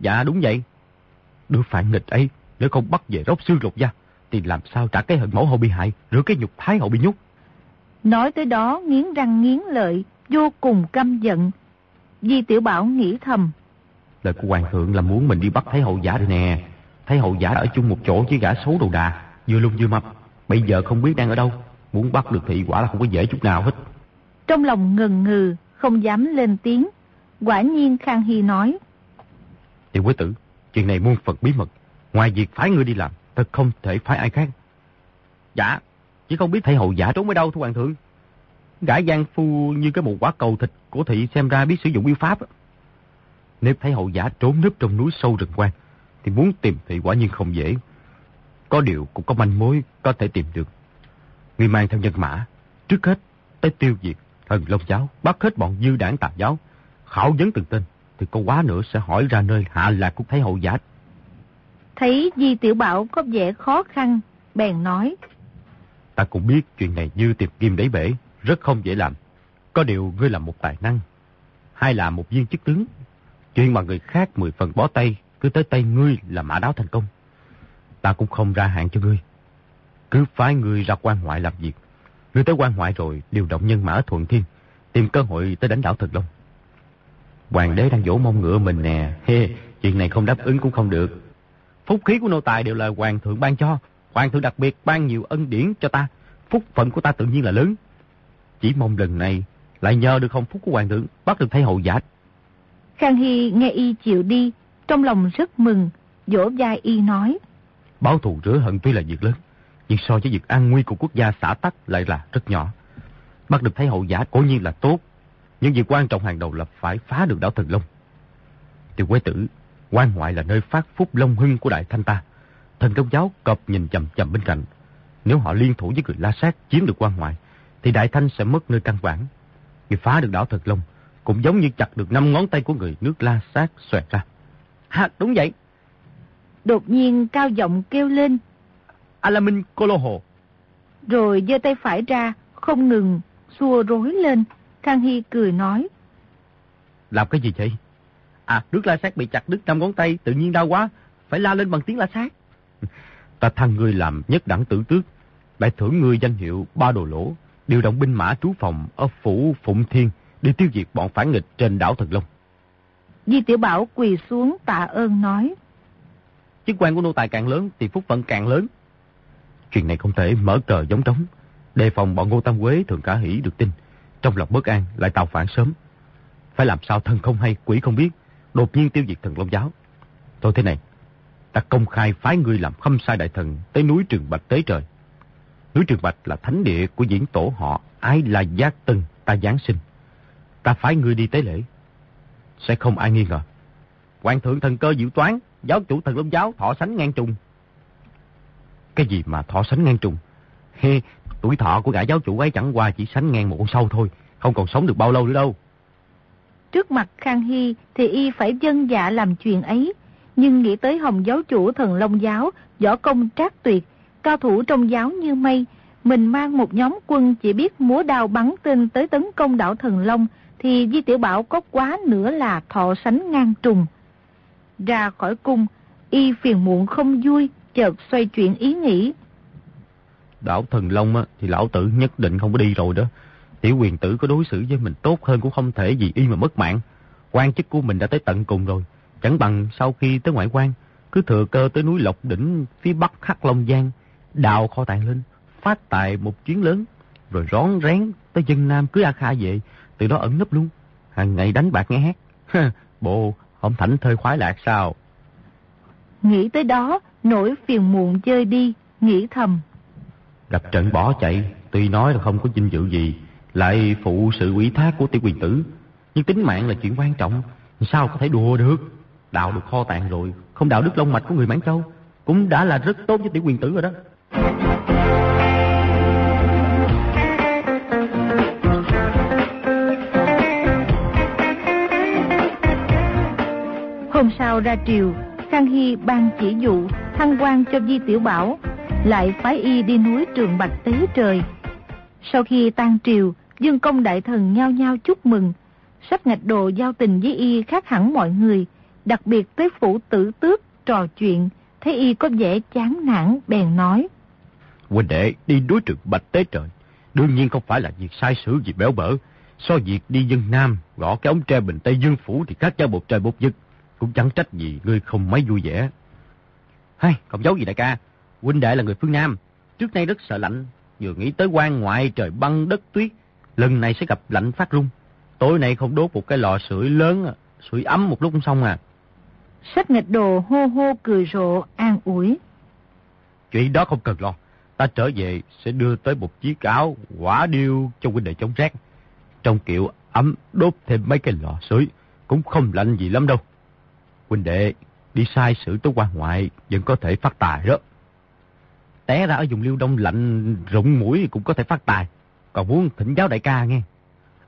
Dạ đúng vậy. Đứa phản nghịch ấy, nếu không bắt về rốc xương lục da, thì làm sao trả cái hận mẫu hậu bị hại, rửa cái nhục thái hậu bị nhốt.
Nói tới đó nghiến răng nghiến lợi, vô cùng căm giận. Di Tiểu Bảo nghĩ thầm.
Lời của Hoàng thượng là muốn mình đi bắt Thái hậu giả đây nè. Thái hậu giả ở chung một chỗ với gã xấu đầu đà, vừa lung vừa mập. Bây giờ không biết đang ở đâu. Muốn bắt được thị quả là không có dễ chút nào hết.
Trong lòng ngần ngừ, không dám lên tiếng. Quả nhiên Khang Hy nói.
Tiểu quế tử, chuyện này muôn phật bí mật. Ngoài việc phái ngươi đi làm, thật không thể phái ai khác. Dạ, chỉ không biết thầy hậu giả trốn ở đâu thưa hoàng thượng. Gã gian phu như cái một quả cầu thịt của thị xem ra biết sử dụng yêu pháp. Nếu thấy hậu giả trốn núp trong núi sâu rừng quan, thì muốn tìm thì quả nhiên không dễ. Có điều cũng có manh mối có thể tìm được. Người mang theo nhân mã, trước hết tới tiêu diệt thần Long giáo, bắt hết bọn dư đảng tà giáo, khảo vấn từng tên, thì có quá nữa sẽ hỏi ra nơi hạ lạc của thấy hậu giả.
Thấy Di Tiểu Bảo có vẻ khó khăn, bèn nói.
Ta cũng biết chuyện này như tiệp kim đáy bể, rất không dễ làm. Có điều ngươi là một tài năng, hay là một viên chức tướng, Chuyện mà người khác mười phần bó tay, cứ tới tay ngươi là mã đáo thành công. Ta cũng không ra hạn cho ngươi. Cứ phái ngươi ra quan ngoại làm việc. Ngươi tới quan ngoại rồi điều động nhân mã thuận thiên, tìm cơ hội tới đánh đảo Thật Long. Hoàng đế đang vỗ mông ngựa mình nè, hê, chuyện này không đáp ứng cũng không được. Phúc khí của nô tài đều là hoàng thượng ban cho, hoàng thượng đặc biệt ban nhiều ân điển cho ta, phúc phận của ta tự nhiên là lớn. Chỉ mong lần này lại nhờ được không phúc của hoàng thượng bắt được thấy hậu giả.
Khang Hy nghe y chịu đi, trong lòng rất mừng, dỗ vai y nói.
Báo thù rửa hận tuy là việc lớn, nhưng so với việc an nguy của quốc gia xã tắc lại là rất nhỏ. Bắt được thấy hậu giả cố nhiên là tốt, nhưng việc quan trọng hàng đầu là phải phá được đảo Thần Long. Tiểu quế tử, quan ngoại là nơi phát phúc long hưng của Đại Thanh ta. Thần công giáo cọp nhìn chầm chầm bên cạnh. Nếu họ liên thủ với người La Sát chiếm được quan ngoại, thì Đại Thanh sẽ mất nơi căn bản. Người phá được đảo Thật Long cũng giống như chặt được năm ngón tay của người nước La Sát xoẹt ra.
Ha, đúng vậy. Đột nhiên cao giọng kêu lên.
Alamin Coloho.
Rồi giơ tay phải ra, không ngừng, xua rối lên. Khang Hy cười nói.
Làm cái gì vậy? À, nước la sát bị chặt đứt năm ngón tay, tự nhiên đau quá, phải la lên bằng tiếng la sát. <laughs> Ta thăng ngươi làm nhất đẳng tử tước, lại thưởng ngươi danh hiệu ba đồ lỗ, điều động binh mã trú phòng ở phủ Phụng Thiên để tiêu diệt bọn phản nghịch trên đảo Thần Long.
Di Tiểu Bảo quỳ xuống tạ ơn nói.
Chức quan của nô tài càng lớn thì phúc phận càng lớn. Chuyện này không thể mở cờ giống trống, đề phòng bọn Ngô Tam Quế thường cả hỷ được tin. Trong lòng bất an lại tạo phản sớm. Phải làm sao thân không hay, quỷ không biết, đột nhiên tiêu diệt thần Long Giáo. Thôi thế này, ta công khai phái ngươi làm khâm sai đại thần tới núi Trường Bạch tới trời. Núi Trường Bạch là thánh địa của diễn tổ họ, ai là giác tân, ta giáng sinh. Ta phái ngươi đi tế lễ. Sẽ không ai nghi ngờ. Hoàng thượng thần cơ diệu toán, giáo chủ thần Long Giáo thọ sánh ngang trùng. Cái gì mà thọ sánh ngang trùng? Hê, tuổi thọ của gã giáo chủ ấy chẳng qua chỉ sánh ngang một con sâu thôi, không còn sống được bao lâu nữa đâu.
Trước mặt Khang Hy thì y phải dân dạ làm chuyện ấy, nhưng nghĩ tới hồng giáo chủ thần Long Giáo, võ công trác tuyệt, cao thủ trong giáo như mây, mình mang một nhóm quân chỉ biết múa đao bắn tên tới tấn công đảo Thần Long, thì Di Tiểu Bảo có quá nữa là thọ sánh ngang trùng. Ra khỏi cung, y phiền muộn không vui, chợt xoay chuyện ý nghĩ.
Đảo Thần Long á, thì lão tử nhất định không có đi rồi đó. Tiểu quyền tử có đối xử với mình tốt hơn cũng không thể gì y mà mất mạng. quan chức của mình đã tới tận cùng rồi. Chẳng bằng sau khi tới ngoại quan, cứ thừa cơ tới núi Lộc Đỉnh phía bắc Hắc Long Giang, đào kho tàng lên, phát tài một chuyến lớn, rồi rón rén tới dân Nam cưới A Kha về, từ đó ẩn nấp luôn. Hàng ngày đánh bạc nghe hát. <laughs> Bộ, không thảnh thơi khoái lạc sao?
Nghĩ tới đó, nỗi phiền muộn chơi đi, nghĩ thầm.
Gặp trận bỏ chạy, tuy nói là không có vinh dự gì, lại phụ sự ủy thác của tiểu quyền tử. Nhưng tính mạng là chuyện quan trọng, sao có thể đùa được? đạo được kho tàng rồi, không đạo đức long mạch của người Mãn Châu, cũng đã là rất tốt với tiểu quyền tử rồi đó.
Hôm sau ra triều, Khang Hy ban chỉ dụ thăng quan cho Di Tiểu Bảo, lại phái y đi núi Trường Bạch tế trời. Sau khi tan triều, Dương công đại thần nhao nhao chúc mừng, sắp ngạch đồ giao tình với y khác hẳn mọi người, đặc biệt tới phủ tử tước trò chuyện, thấy y có vẻ chán nản bèn nói.
Huynh đệ đi đối trực bạch tế trời, đương nhiên không phải là việc sai sử gì béo bở. So việc đi dân Nam, gõ cái ống tre bình Tây Dương Phủ thì các cha một trời một vực, cũng chẳng trách gì ngươi không mấy vui vẻ. Hay, không giấu gì đại ca, huynh đệ là người phương Nam, trước nay rất sợ lạnh, vừa nghĩ tới quan ngoại trời băng đất tuyết, lần này sẽ gặp lạnh phát rung. Tối nay không đốt một cái lò sưởi lớn, sưởi ấm một lúc cũng xong à.
Sách nghịch đồ hô hô cười rộ, an ủi.
Chuyện đó không cần lo. Ta trở về sẽ đưa tới một chiếc áo quả điêu cho huynh đệ chống rét. Trong kiểu ấm đốt thêm mấy cái lò sưởi cũng không lạnh gì lắm đâu. Huynh đệ, đi sai sự tới quan ngoại vẫn có thể phát tài đó. Té ra ở vùng liêu đông lạnh rụng mũi cũng có thể phát tài. Còn muốn thỉnh giáo đại ca nghe.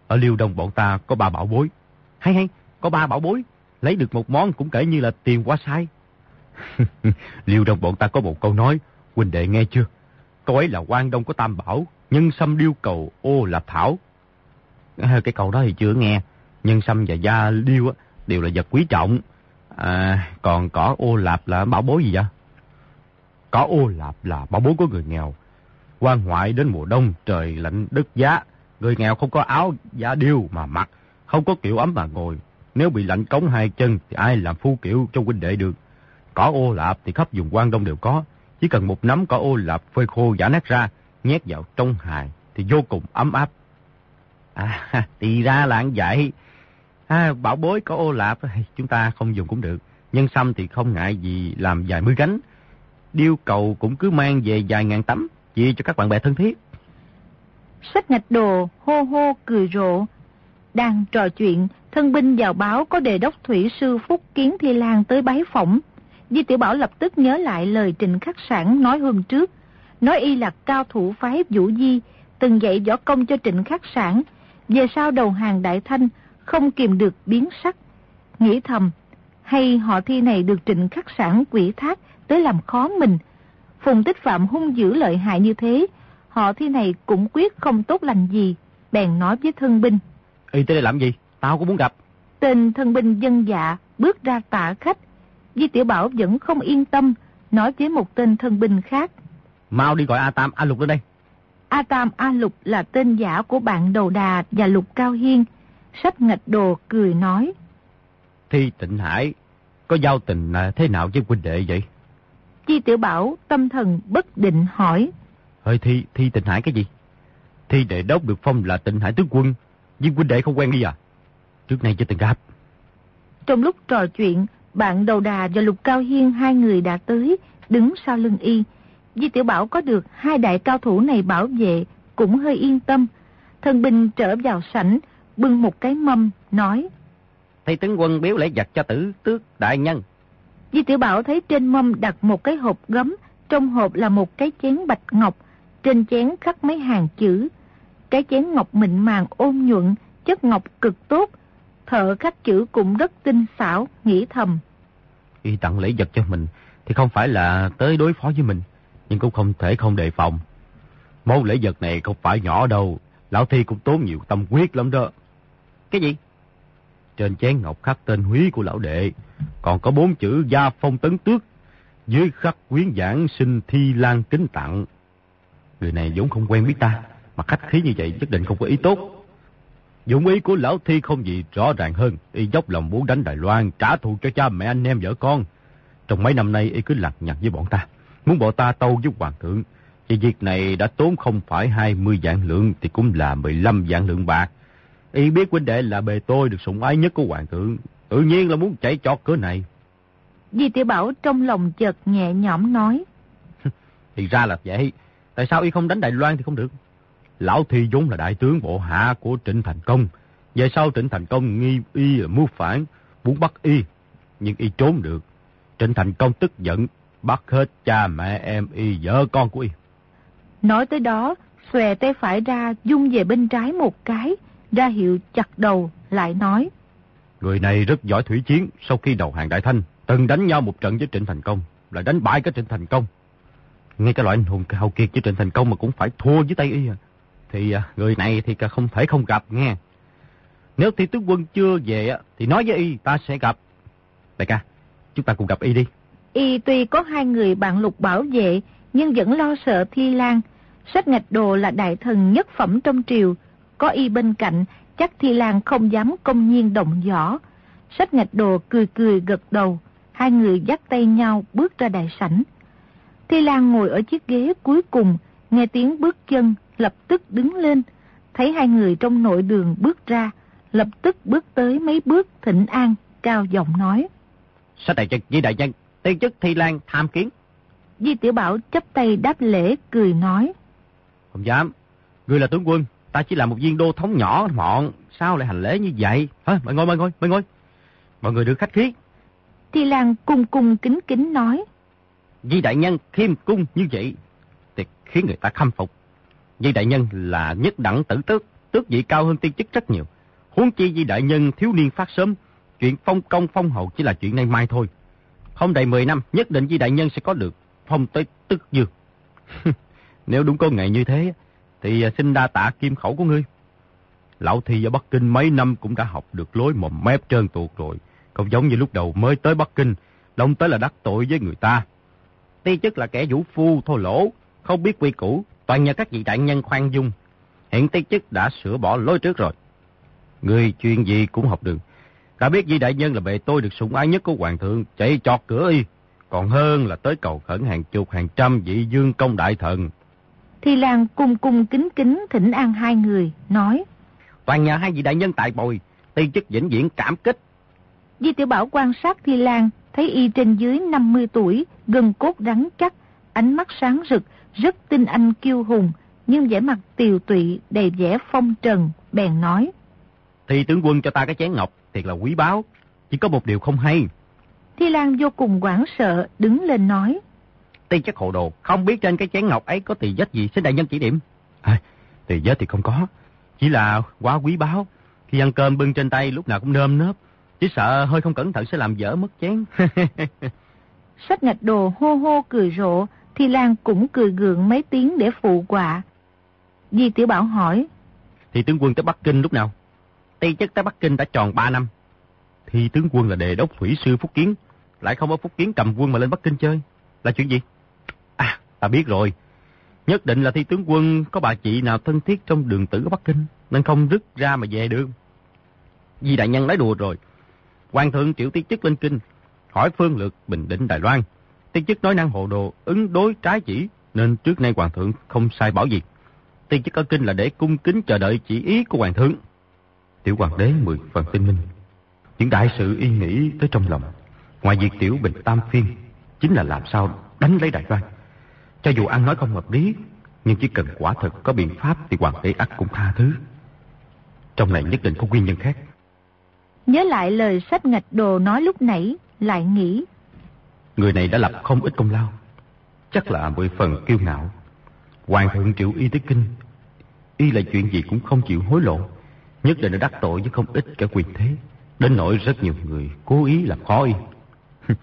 Ở liêu đông bọn ta có ba bảo bối. Hay hay, có ba bảo bối. Lấy được một món cũng kể như là tiền quá sai. <laughs> liêu đông bọn ta có một câu nói. Huynh đệ nghe chưa? Câu ấy là quan đông có tam bảo. Nhân sâm điêu cầu ô là thảo. À, cái câu đó thì chưa nghe. Nhân sâm và da điêu đều là vật quý trọng. À, còn cỏ ô lạp là bảo bối gì vậy? Cỏ ô lạp là bảo bối của người nghèo quan ngoại đến mùa đông trời lạnh đất giá, người nghèo không có áo da điêu mà mặc, không có kiểu ấm mà ngồi. Nếu bị lạnh cống hai chân thì ai làm phu kiểu cho huynh đệ được. Cỏ ô lạp thì khắp vùng quan đông đều có, chỉ cần một nắm cỏ ô lạp phơi khô giả nát ra, nhét vào trong hài thì vô cùng ấm áp. À, thì ra là vậy. À, bảo bối có ô lạp, chúng ta không dùng cũng được. Nhân xăm thì không ngại gì làm vài mươi gánh. Điêu cầu cũng cứ mang về vài ngàn tấm, chia cho các bạn bè thân thiết.
Sách ngạch đồ, hô hô cười rộ. Đang trò chuyện, thân binh vào báo có đề đốc thủy sư Phúc Kiến Thi Lan tới bái phỏng. Di Tiểu Bảo lập tức nhớ lại lời Trịnh Khắc Sản nói hôm trước. Nói y là cao thủ phái Vũ Di, từng dạy võ công cho Trịnh Khắc Sản. Về sau đầu hàng Đại Thanh, không kìm được biến sắc. Nghĩ thầm, hay họ thi này được Trịnh Khắc Sản quỷ thác tới làm khó mình. Phùng Tích Phạm hung dữ lợi hại như thế, họ thi này cũng quyết không tốt lành gì. Bèn nói với thân binh.
Y tới đây làm gì? Tao cũng muốn gặp.
Tên thân binh dân dạ bước ra tạ khách. Di Tiểu Bảo vẫn không yên tâm, nói với một tên thân binh khác.
Mau đi gọi A Tam, A Lục lên đây.
A Tam A Lục là tên giả của bạn Đầu Đà và Lục Cao Hiên. Sách ngạch đồ cười nói.
Thi Tịnh Hải có giao tình thế nào với huynh đệ vậy?
Chi Tiểu Bảo tâm thần bất định hỏi.
Hơi Thi, Thi Tịnh Hải cái gì? Thi đệ đốc được phong là Tịnh Hải tướng quân, nhưng huynh đệ không quen đi à? Trước nay chưa từng gặp.
Trong lúc trò chuyện, bạn Đầu Đà và Lục Cao Hiên hai người đã tới, đứng sau lưng y. Di Tiểu Bảo có được hai đại cao thủ này bảo vệ, cũng hơi yên tâm. Thân binh trở vào sảnh, bưng một cái mâm, nói.
Thầy tướng quân biếu lễ vật cho tử tước đại nhân.
Di Tiểu Bảo thấy trên mâm đặt một cái hộp gấm, trong hộp là một cái chén bạch ngọc, trên chén khắc mấy hàng chữ. Cái chén ngọc mịn màng ôn nhuận, chất ngọc cực tốt, thợ khắc chữ cũng rất tinh xảo, nghĩ thầm.
Y tặng lễ vật cho mình thì không phải là tới đối phó với mình, nhưng cũng không thể không đề phòng. Món lễ vật này không phải nhỏ đâu, lão thi cũng tốn nhiều tâm quyết lắm đó. Cái gì? Trên chén ngọc khắc tên húy của lão đệ, còn có bốn chữ gia phong tấn tước, dưới khắc quyến giảng sinh thi lan kính tặng. Người này vốn không quen biết ta, mà khách khí như vậy nhất định không có ý tốt. Dụng ý của lão thi không gì rõ ràng hơn, y dốc lòng muốn đánh Đài Loan, trả thù cho cha mẹ anh em vợ con. Trong mấy năm nay y cứ lặng nhặt với bọn ta, muốn bọn ta tâu với hoàng thượng. Vì việc này đã tốn không phải 20 vạn lượng thì cũng là 15 vạn lượng bạc. Y biết huynh đệ là bề tôi được sủng ái nhất của hoàng thượng, tự nhiên là muốn chạy chọt cửa này.
Di tiểu Bảo trong lòng chợt nhẹ nhõm nói. <laughs>
thì ra là vậy, tại sao y không đánh Đài Loan thì không được? Lão Thi vốn là đại tướng bộ hạ của Trịnh Thành Công. Về sau Trịnh Thành Công nghi y mưu phản, muốn bắt y, nhưng y trốn được. Trịnh Thành Công tức giận, bắt hết cha mẹ em y vợ con của y.
Nói tới đó, xòe tay phải ra, dung về bên trái một cái, ra hiệu chặt đầu, lại nói.
Người này rất giỏi thủy chiến, sau khi đầu hàng Đại Thanh, từng đánh nhau một trận với Trịnh Thành Công, lại đánh bại cái Trịnh Thành Công. Ngay cái loại anh hùng hào kiệt với Trịnh Thành Công mà cũng phải thua với tay y à. Thì à, người này thì không thể không gặp nghe. Nếu thi tướng quân chưa về thì nói với y ta sẽ gặp. Đại ca, chúng ta cùng gặp y đi.
Y tuy có hai người bạn lục bảo vệ, nhưng vẫn lo sợ Thi Lan. Sách ngạch đồ là đại thần nhất phẩm trong triều. Có y bên cạnh, chắc Thi Lan không dám công nhiên động võ. Sách ngạch đồ cười cười gật đầu. Hai người dắt tay nhau bước ra đại sảnh. Thi Lan ngồi ở chiếc ghế cuối cùng, nghe tiếng bước chân, lập tức đứng lên. Thấy hai người trong nội đường bước ra, lập tức bước tới mấy bước thịnh an, cao giọng nói.
Sách đại chân, với đại nhân, tiên chức Thi Lan tham kiến.
Di Tiểu Bảo chấp tay đáp lễ, cười nói.
Không dám, ngươi là tướng quân, ta chỉ là một viên đô thống nhỏ mọn, sao lại hành lễ như vậy? Hả, mời ngồi, mời ngồi, mời ngồi. Mọi người được khách khí.
Thi Lan cung cung kính kính nói.
Di đại nhân khiêm cung như vậy, thì khiến người ta khâm phục. Di đại nhân là nhất đẳng tử tước, tước vị cao hơn tiên chức rất nhiều. Huống chi Di đại nhân thiếu niên phát sớm, chuyện phong công phong hậu chỉ là chuyện nay mai thôi. Không đầy 10 năm, nhất định Di đại nhân sẽ có được phong tới tức dương. <laughs> Nếu đúng có ngày như thế, thì à, xin đa tạ kim khẩu của ngươi. Lão Thi ở Bắc Kinh mấy năm cũng đã học được lối mồm mép trơn tuột rồi. Không giống như lúc đầu mới tới Bắc Kinh, đông tới là đắc tội với người ta. Ti chức là kẻ vũ phu thô lỗ, không biết quy củ, toàn nhờ các vị đại nhân khoan dung. Hiện ti chức đã sửa bỏ lối trước rồi. Người chuyện gì cũng học được. Đã biết vị đại nhân là bề tôi được sủng ái nhất của hoàng thượng, chạy chọt cửa y. Còn hơn là tới cầu khẩn hàng chục hàng trăm vị dương công đại thần.
Thì Lan cung cung kính kính thỉnh an hai người, nói.
Toàn nhờ hai vị đại nhân tại bồi, ti chức vĩnh viễn cảm kích.
Di Tiểu Bảo quan sát Thi Lan, thấy y trên dưới 50 tuổi, gần cốt rắn chắc, ánh mắt sáng rực, rất tinh anh kiêu hùng, nhưng vẻ mặt tiều tụy, đầy vẻ phong trần, bèn nói.
Thì tướng quân cho ta cái chén ngọc, thiệt là quý báu, chỉ có một điều không hay.
Thi Lan vô cùng quảng sợ, đứng lên nói.
Ti chất hồ đồ, không biết trên cái chén ngọc ấy có tỳ vết gì, xin đại nhân chỉ điểm. À, tỳ vết thì không có, chỉ là quá quý báu. Khi ăn cơm bưng trên tay lúc nào cũng nơm nớp, chỉ sợ hơi không cẩn thận sẽ làm dở mất chén. <laughs>
Sách ngạch đồ hô hô cười rộ, Thi Lan cũng cười gượng mấy tiếng để phụ quạ. Di Tiểu Bảo hỏi.
Thì tướng quân tới Bắc Kinh lúc nào? Ti chất tới Bắc Kinh đã tròn 3 năm. Thì tướng quân là đề đốc thủy sư Phúc Kiến, lại không ở Phúc Kiến cầm quân mà lên Bắc Kinh chơi. Là chuyện gì? Ta biết rồi. Nhất định là thi tướng quân có bà chị nào thân thiết trong đường tử ở Bắc Kinh, nên không rứt ra mà về được. Di đại nhân nói đùa rồi. Hoàng thượng triệu tiết chức lên kinh, hỏi phương lược bình định Đài Loan. Tiết chức nói năng hồ đồ, ứng đối trái chỉ, nên trước nay hoàng thượng không sai bảo gì. Tiết chức ở kinh là để cung kính chờ đợi chỉ ý của hoàng thượng. Tiểu hoàng đế mười phần tinh minh. Những đại sự y nghĩ tới trong lòng. Ngoài việc tiểu bình tam phiên, chính là làm sao đánh lấy Đài Loan. Cho dù ăn nói không hợp lý, nhưng chỉ cần quả thật có biện pháp thì hoàng đế ắt cũng tha thứ. Trong này nhất định có nguyên nhân khác.
Nhớ lại lời sách ngạch đồ nói lúc nãy, lại nghĩ.
Người này đã lập không ít công lao. Chắc là mười phần kiêu ngạo. Hoàng thượng triệu y tới kinh. Y là chuyện gì cũng không chịu hối lộ. Nhất định đã đắc tội với không ít cả quyền thế. Đến nỗi rất nhiều người cố ý làm khó y. <laughs>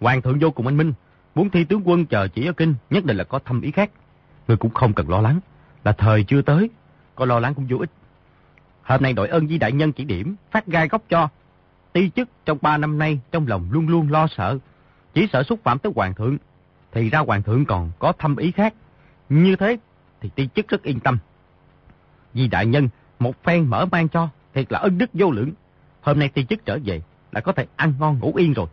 Hoàng thượng vô cùng anh minh. Muốn thi tướng quân chờ chỉ ở kinh nhất định là có thâm ý khác. Người cũng không cần lo lắng. Là thời chưa tới. Có lo lắng cũng vô ích. Hôm nay đội ơn với đại nhân chỉ điểm, phát gai góc cho. Ti chức trong ba năm nay trong lòng luôn luôn lo sợ. Chỉ sợ xúc phạm tới hoàng thượng. Thì ra hoàng thượng còn có thâm ý khác. Như thế thì ti chức rất yên tâm. Vì đại nhân một phen mở mang cho, thiệt là ân đức vô lượng. Hôm nay ti chức trở về là có thể ăn ngon ngủ yên rồi.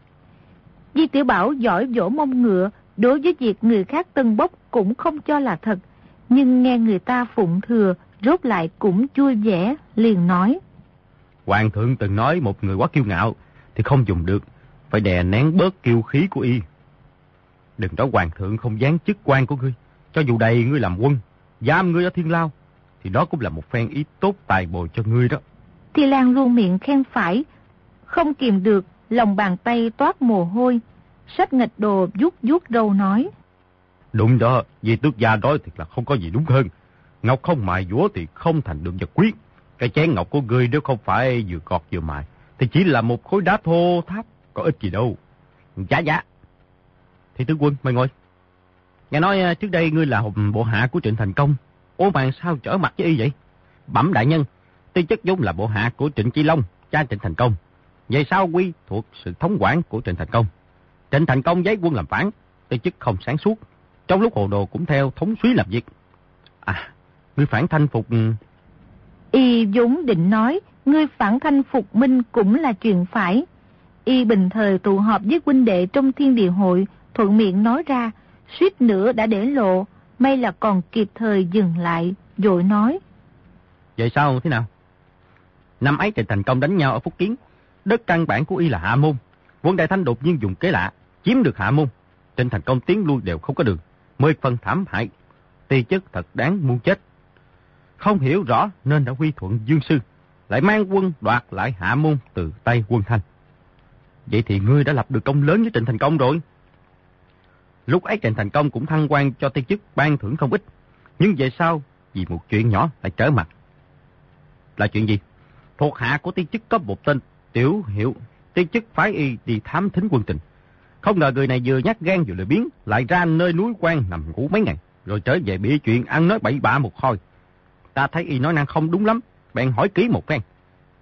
Di Tiểu Bảo giỏi vỗ mông ngựa, đối với việc người khác tân bốc cũng không cho là thật. Nhưng nghe người ta phụng thừa, rốt lại cũng vui vẻ, liền nói.
Hoàng thượng từng nói một người quá kiêu ngạo thì không dùng được, phải đè nén bớt kiêu khí của y. Đừng nói hoàng thượng không dán chức quan của ngươi, cho dù đầy ngươi làm quân, giam ngươi ở thiên lao, thì đó cũng là một phen ý tốt tài bồi cho ngươi đó.
Thì Lan luôn miệng khen phải, không kìm được, lòng bàn tay toát mồ hôi, sách nghịch đồ vuốt vuốt râu nói.
Đúng đó, vì tước gia nói thiệt là không có gì đúng hơn. Ngọc không mài dúa thì không thành được vật quý. Cái chén ngọc của ngươi nếu không phải vừa gọt vừa mài, thì chỉ là một khối đá thô tháp, có ích gì đâu. Dạ dạ. Thì tướng quân, mời ngồi. Nghe nói à, trước đây ngươi là bộ hạ của Trịnh Thành Công. Ô mà sao trở mặt với y vậy? Bẩm đại nhân, tuy chất vốn là bộ hạ của Trịnh Chi Long, cha Trịnh Thành Công. Về sau quy thuộc sự thống quản của Trịnh Thành Công. Trịnh Thành Công giấy quân làm phản, tuy chức không sáng suốt. Trong lúc hồ đồ cũng theo thống suý làm việc. À, ngươi phản thanh phục...
Y vốn định nói, ngươi phản thanh phục minh cũng là chuyện phải. Y bình thời tụ họp với huynh đệ trong thiên địa hội, thuận miệng nói ra, suýt nữa đã để lộ, may là còn kịp thời dừng lại, rồi nói.
Vậy sao thế nào? Năm ấy thì thành công đánh nhau ở Phúc Kiến, đất căn bản của y là Hạ Môn. Quân Đại Thanh đột nhiên dùng kế lạ, chiếm được Hạ Môn. Trên thành công tiến lui đều không có đường, mười phần thảm hại. Tì chất thật đáng muốn chết. Không hiểu rõ nên đã quy thuận Dương Sư, lại mang quân đoạt lại Hạ Môn từ tay quân Thanh. Vậy thì ngươi đã lập được công lớn với Trịnh Thành Công rồi. Lúc ấy Trịnh Thành Công cũng thăng quan cho tiên chức ban thưởng không ít. Nhưng về sau, vì một chuyện nhỏ lại trở mặt. Là chuyện gì? Thuộc hạ của tiên chức có một tên tiểu hiệu. tiên chức phái y đi thám thính quân tình. Không ngờ người này vừa nhát gan vừa lười biến, lại ra nơi núi quan nằm ngủ mấy ngày, rồi trở về bị chuyện ăn nói bậy bạ một hồi. Ta thấy y nói năng không đúng lắm, bèn hỏi kỹ một phen.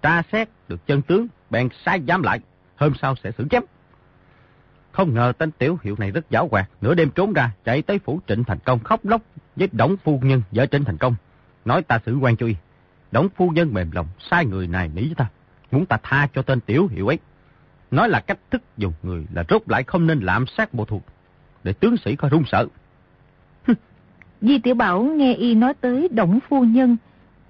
Tra xét được chân tướng, bèn sai giam lại. hôm sau sẽ xử chém. Không ngờ tên tiểu hiệu này rất giáo hoạt, nửa đêm trốn ra, chạy tới phủ Trịnh Thành Công khóc lóc với Đổng Phu Nhân vợ Trịnh Thành Công. Nói ta xử quan cho y. Đổng Phu Nhân mềm lòng, sai người này nỉ với ta, muốn ta tha cho tên tiểu hiệu ấy. Nói là cách thức dùng người là rốt lại không nên lạm sát bộ thuộc, để tướng sĩ coi run sợ.
Di Tiểu Bảo nghe y nói tới Đổng Phu Nhân,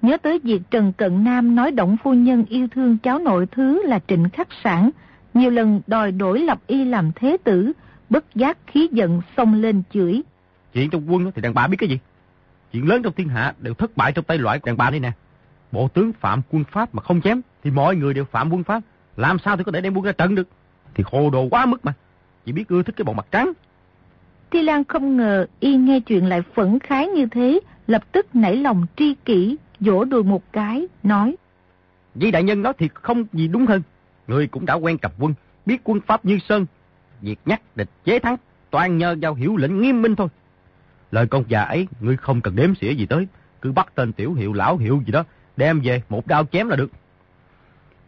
nhớ tới việc Trần Cận Nam nói Đổng Phu Nhân yêu thương cháu nội thứ là Trịnh Khắc Sản, nhiều lần đòi đổi lập y làm thế tử, bất giác khí giận xông lên chửi.
Chuyện trong quân thì đàn bà biết cái gì? Chuyện lớn trong thiên hạ đều thất bại trong tay loại đàn bà đây nè. Bộ tướng phạm quân pháp mà không chém thì mọi người đều phạm quân pháp. Làm sao thì có thể đem quân ra trận được? Thì khô đồ quá mức mà. Chỉ biết ưa thích cái bọn mặt trắng.
Thi Lan không ngờ y nghe chuyện lại phẫn khái như thế, lập tức nảy lòng tri kỷ, vỗ đùi một cái, nói.
Vì đại nhân nói thiệt không gì đúng hơn. Người cũng đã quen cặp quân, biết quân pháp như sơn. Việc nhắc địch chế thắng, toàn nhờ vào hiểu lệnh nghiêm minh thôi. Lời con già ấy, ngươi không cần đếm xỉa gì tới. Cứ bắt tên tiểu hiệu lão hiệu gì đó, đem về một đao chém là được.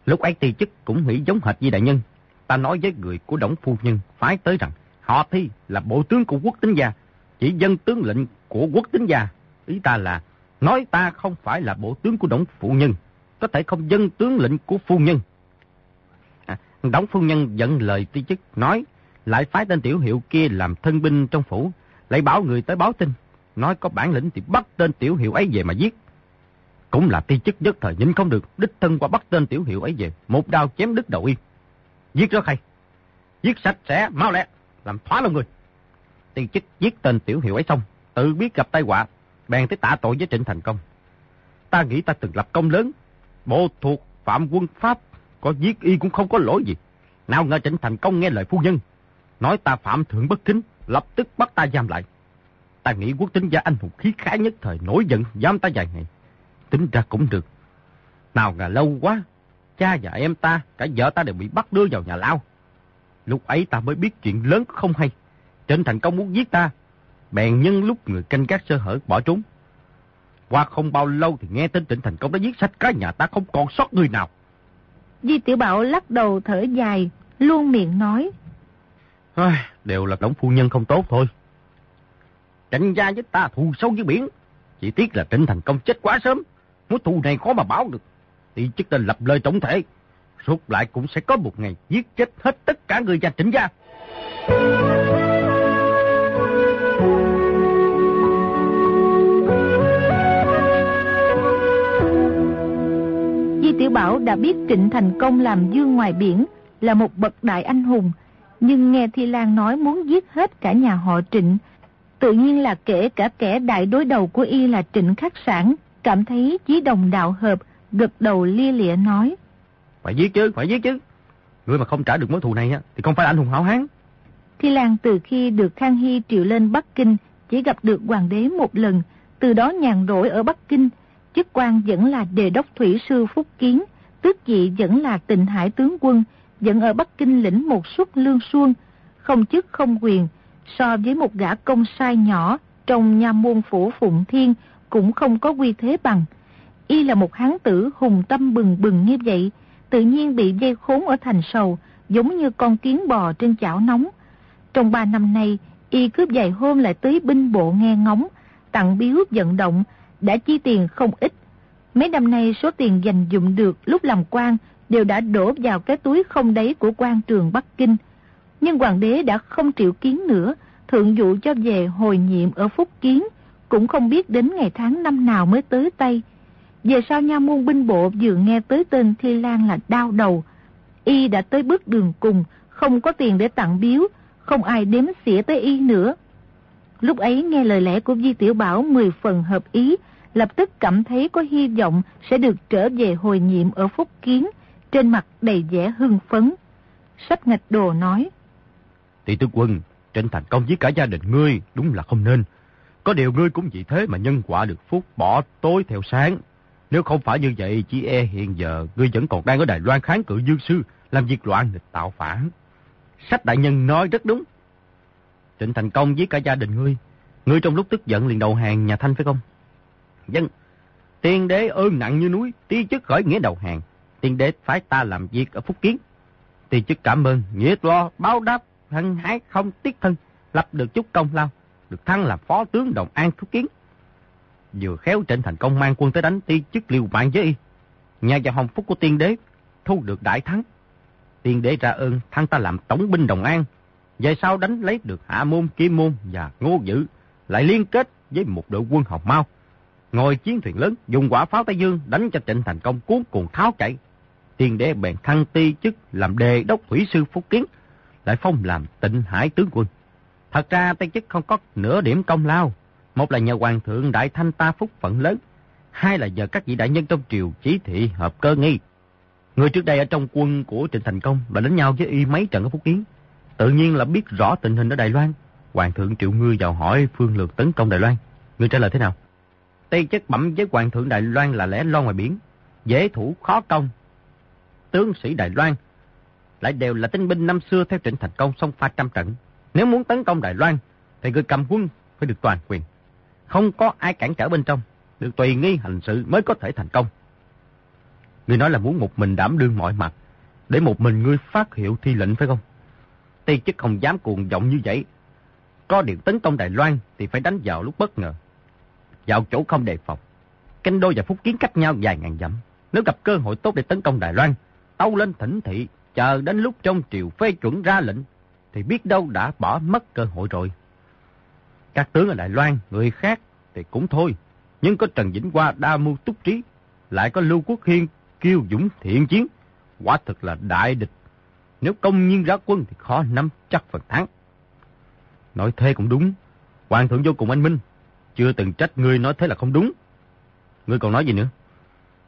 Lúc ấy ti chức cũng nghĩ giống hệt với đại nhân. Ta nói với người của Đổng Phu Nhân phái tới rằng họ thi là bộ tướng của quốc tính gia, chỉ dân tướng lệnh của quốc tính gia. Ý ta là nói ta không phải là bộ tướng của Đổng Phu Nhân, có thể không dân tướng lệnh của Phu Nhân. À, Đổng Phu Nhân dẫn lời ti chức nói lại phái tên tiểu hiệu kia làm thân binh trong phủ, lại bảo người tới báo tin, nói có bản lĩnh thì bắt tên tiểu hiệu ấy về mà giết. Cũng là ti chức nhất thời nhìn không được, đích thân qua bắt tên tiểu hiệu ấy về, một đao chém đứt đầu y Giết rất hay. Giết sạch sẽ, mau lẹ, làm thoá lòng người. Ti chức giết tên tiểu hiệu ấy xong, tự biết gặp tai họa, bèn tới tạ tội với Trịnh Thành Công. Ta nghĩ ta từng lập công lớn, bộ thuộc phạm quân Pháp, có giết y cũng không có lỗi gì. Nào ngờ Trịnh Thành Công nghe lời phu nhân, nói ta phạm thượng bất kính, lập tức bắt ta giam lại. Ta nghĩ quốc tính gia anh hùng khí khái nhất thời nổi giận giam ta vài ngày. Tính ra cũng được. Nào ngờ lâu quá, cha và em ta, cả vợ ta đều bị bắt đưa vào nhà lao. Lúc ấy ta mới biết chuyện lớn không hay. Trịnh Thành Công muốn giết ta, bèn nhân lúc người canh gác sơ hở bỏ trốn. Qua không bao lâu thì nghe tin Trịnh Thành Công đã giết sạch cả nhà ta không còn sót người nào.
Di Tiểu Bảo lắc đầu thở dài, luôn miệng nói.
Đều là đống phu nhân không tốt thôi. Trịnh gia với ta thù sâu như biển. Chỉ tiếc là Trịnh Thành Công chết quá sớm. Mối thù này khó mà báo được. Thì chức nên lập lời tổng thể. rốt lại cũng sẽ có một ngày giết chết hết tất cả người gia Trịnh gia.
Di Tiểu Bảo đã biết Trịnh Thành Công làm dương ngoài biển là một bậc đại anh hùng, nhưng nghe Thi Lan nói muốn giết hết cả nhà họ Trịnh, tự nhiên là kể cả kẻ đại đối đầu của y là Trịnh Khắc Sản, cảm thấy chí đồng đạo hợp, gật đầu lia lịa nói.
Phải giết chứ, phải giết chứ. Người mà không trả được mối thù này thì không phải là anh hùng hảo hán.
Thi Lan từ khi được Khang Hy triệu lên Bắc Kinh, chỉ gặp được hoàng đế một lần, từ đó nhàn rỗi ở Bắc Kinh, chức quan vẫn là đề đốc thủy sư Phúc Kiến, tước vị vẫn là tịnh hải tướng quân, vẫn ở Bắc Kinh lĩnh một suất lương xuân, không chức không quyền, so với một gã công sai nhỏ trong nha môn phủ Phụng Thiên cũng không có quy thế bằng. Y là một hán tử hùng tâm bừng bừng như vậy, tự nhiên bị dây khốn ở thành sầu, giống như con kiến bò trên chảo nóng. Trong ba năm nay, Y cướp vài hôm lại tới binh bộ nghe ngóng, tặng biếu vận động, đã chi tiền không ít. Mấy năm nay số tiền dành dụng được lúc làm quan đều đã đổ vào cái túi không đáy của quan trường Bắc Kinh. Nhưng hoàng đế đã không triệu kiến nữa, thượng dụ cho về hồi nhiệm ở Phúc Kiến, cũng không biết đến ngày tháng năm nào mới tới tay. Về sau nha môn binh bộ vừa nghe tới tên Thi Lan là đau đầu. Y đã tới bước đường cùng, không có tiền để tặng biếu, không ai đếm xỉa tới Y nữa. Lúc ấy nghe lời lẽ của Di Tiểu Bảo mười phần hợp ý, lập tức cảm thấy có hy vọng sẽ được trở về hồi nhiệm ở Phúc Kiến, trên mặt đầy vẻ hưng phấn. Sách ngạch đồ nói.
Tỷ tướng quân, trên thành công với cả gia đình ngươi đúng là không nên. Có điều ngươi cũng vì thế mà nhân quả được phúc bỏ tối theo sáng. Nếu không phải như vậy, chỉ e hiện giờ ngươi vẫn còn đang ở Đài Loan kháng cự dương sư, làm việc loạn nghịch tạo phản. Sách đại nhân nói rất đúng. Trịnh thành công với cả gia đình ngươi. Ngươi trong lúc tức giận liền đầu hàng nhà Thanh phải không? Dân, tiên đế ơn nặng như núi, tí chức khởi nghĩa đầu hàng. Tiên đế phái ta làm việc ở Phúc Kiến. Tiên chức cảm ơn, nghĩa lo, báo đáp, hân hái không tiếc thân, lập được chút công lao, được thăng làm phó tướng Đồng An thúc Kiến. Vừa khéo trịnh thành công mang quân tới đánh ti chức liều mạng với y. Nhà vào hồng phúc của tiên đế, thu được đại thắng. Tiên đế ra ơn thăng ta làm tổng binh Đồng An. Về sau đánh lấy được Hạ Môn, Kim Môn và Ngô Dữ, lại liên kết với một đội quân Hồng mau, Ngồi chiến thuyền lớn, dùng quả pháo Tây Dương đánh cho trịnh thành công cuốn cuồng tháo chạy. Tiên đế bèn thăng ti chức làm đề đốc thủy sư Phúc Kiến, lại phong làm tịnh hải tướng quân. Thật ra Tây chức không có nửa điểm công lao. Một là nhờ hoàng thượng đại thanh ta phúc phận lớn, hai là nhờ các vị đại nhân trong triều chỉ thị hợp cơ nghi. Người trước đây ở trong quân của Trịnh Thành Công đã đánh nhau với y mấy trận ở Phúc Kiến. Tự nhiên là biết rõ tình hình ở Đài Loan. Hoàng thượng triệu ngươi vào hỏi phương lược tấn công Đài Loan. Ngươi trả lời thế nào? Tây chất bẩm với Hoàng thượng Đài Loan là lẽ lo ngoài biển. Dễ thủ khó công. Tướng sĩ Đài Loan lại đều là tinh binh năm xưa theo Trịnh Thành Công xong pha trăm trận. Nếu muốn tấn công Đài Loan thì người cầm quân phải được toàn quyền. Không có ai cản trở bên trong, được tùy nghi hành sự mới có thể thành công. Ngươi nói là muốn một mình đảm đương mọi mặt, để một mình ngươi phát hiệu thi lệnh phải không? tuy chức không dám cuồng vọng như vậy. Có điều tấn công Đài Loan thì phải đánh vào lúc bất ngờ. Vào chỗ không đề phòng. Kinh đô và Phúc Kiến cách nhau vài ngàn dặm. Nếu gặp cơ hội tốt để tấn công Đài Loan, tâu lên thỉnh thị, chờ đến lúc trong triều phê chuẩn ra lệnh, thì biết đâu đã bỏ mất cơ hội rồi. Các tướng ở Đài Loan, người khác thì cũng thôi, nhưng có Trần Vĩnh Hoa đa mưu túc trí, lại có Lưu Quốc Hiên kiêu dũng thiện chiến, quả thực là đại địch. Nếu công nhiên ra quân thì khó nắm chắc phần thắng. Nói thế cũng đúng, Hoàng thượng vô cùng anh minh, chưa từng trách ngươi nói thế là không đúng. Ngươi còn nói gì nữa?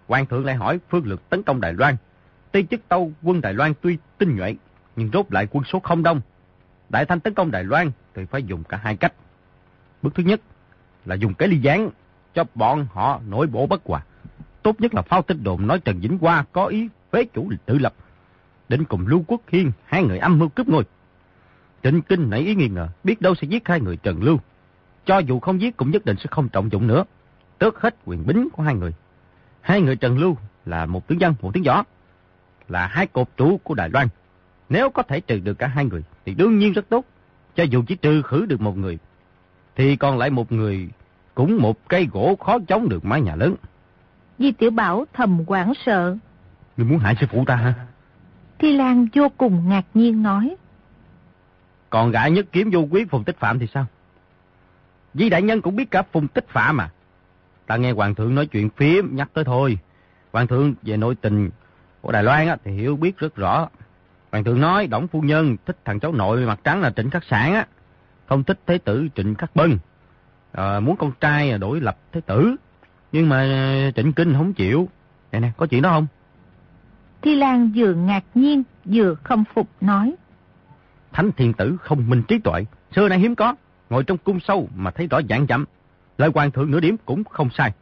Hoàng thượng lại hỏi phương lược tấn công Đài Loan. Tây chức tâu quân Đài Loan tuy tinh nhuệ, nhưng rốt lại quân số không đông. Đại thanh tấn công Đài Loan thì phải dùng cả hai cách. Bước thứ nhất là dùng cái ly gián cho bọn họ nổi bộ bất hòa. Tốt nhất là phao tích đồn nói Trần Vĩnh Hoa có ý phế chủ tự lập. đến cùng Lưu Quốc Hiên, hai người âm mưu cướp ngôi. Trịnh Kinh nảy ý nghi ngờ, biết đâu sẽ giết hai người Trần Lưu. Cho dù không giết cũng nhất định sẽ không trọng dụng nữa. Tước hết quyền bính của hai người. Hai người Trần Lưu là một tướng dân, một tướng võ. Là hai cột trụ của Đài Loan. Nếu có thể trừ được cả hai người thì đương nhiên rất tốt. Cho dù chỉ trừ khử được một người thì còn lại một người cũng một cây gỗ khó chống được mái nhà lớn.
Di Tiểu Bảo thầm quảng sợ.
Ngươi muốn hại sư phụ ta hả?
Thi Lan vô cùng ngạc nhiên nói.
Còn gã nhất kiếm vô quý Phùng Tích Phạm thì sao? Di đại nhân cũng biết cả Phùng Tích Phạm mà. Ta nghe Hoàng thượng nói chuyện phím nhắc tới thôi. Hoàng thượng về nội tình của Đài Loan á, thì hiểu biết rất rõ. Hoàng thượng nói Đổng Phu Nhân thích thằng cháu nội mặt trắng là Trịnh Khắc Sản á. Không thích Thế tử Trịnh Khắc Bân. À, muốn con trai đổi lập Thế tử. Nhưng mà Trịnh Kinh không chịu. Nè nè, có chuyện đó không?
Thi Lan vừa ngạc nhiên vừa không phục nói.
Thánh thiền tử không minh trí tuệ, xưa nay hiếm có, ngồi trong cung sâu mà thấy rõ dạng chậm. Lời hoàng thượng nửa điểm cũng không sai.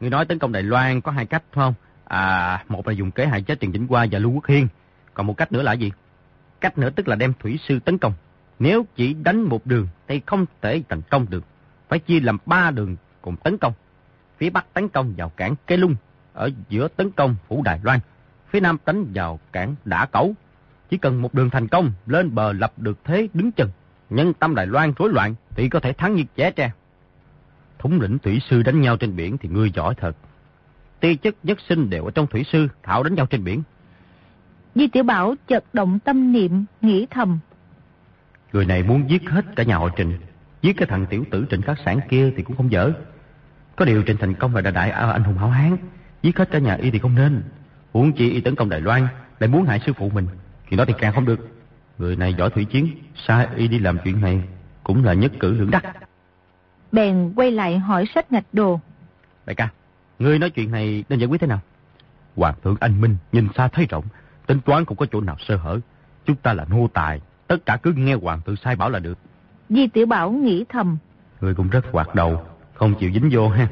Người nói tấn công Đài Loan có hai cách phải không? À, một là dùng kế hại chết Trần Vĩnh Hoa và Lưu Quốc Hiên. Còn một cách nữa là gì? Cách nữa tức là đem thủy sư tấn công. Nếu chỉ đánh một đường thì không thể thành công được. Phải chia làm ba đường cùng tấn công. Phía Bắc tấn công vào cảng Kê Lung, ở giữa tấn công Phủ Đài Loan. Phía Nam tấn vào cảng Đả Cẩu. Chỉ cần một đường thành công, lên bờ lập được thế đứng chân. Nhân tâm Đài Loan rối loạn thì có thể thắng như trẻ tre. Thống lĩnh thủy sư đánh nhau trên biển thì ngươi giỏi thật. Ti chất nhất sinh đều ở trong thủy sư, thảo đánh nhau trên biển.
Di Tiểu Bảo chợt động tâm niệm, nghĩ thầm.
Người này muốn giết hết cả nhà họ Trịnh. Giết cái thằng tiểu tử Trịnh Khắc Sản kia thì cũng không dở. Có điều Trịnh Thành Công là đại đại anh hùng hảo hán. Giết hết cả nhà y thì không nên. Huống chi y tấn công Đài Loan, lại muốn hại sư phụ mình. Thì đó thì càng không được. Người này giỏi thủy chiến, sai y đi làm chuyện này cũng là nhất cử lưỡng đắc.
Bèn quay lại hỏi sách ngạch đồ.
Đại ca, ngươi nói chuyện này nên giải quyết thế nào? Hoàng thượng anh minh, nhìn xa thấy rộng, tính toán không có chỗ nào sơ hở. Chúng ta là nô tài, tất cả cứ nghe hoàng thượng sai bảo là được.
Di Tiểu Bảo nghĩ thầm.
Ngươi cũng rất hoạt đầu, không chịu dính vô ha.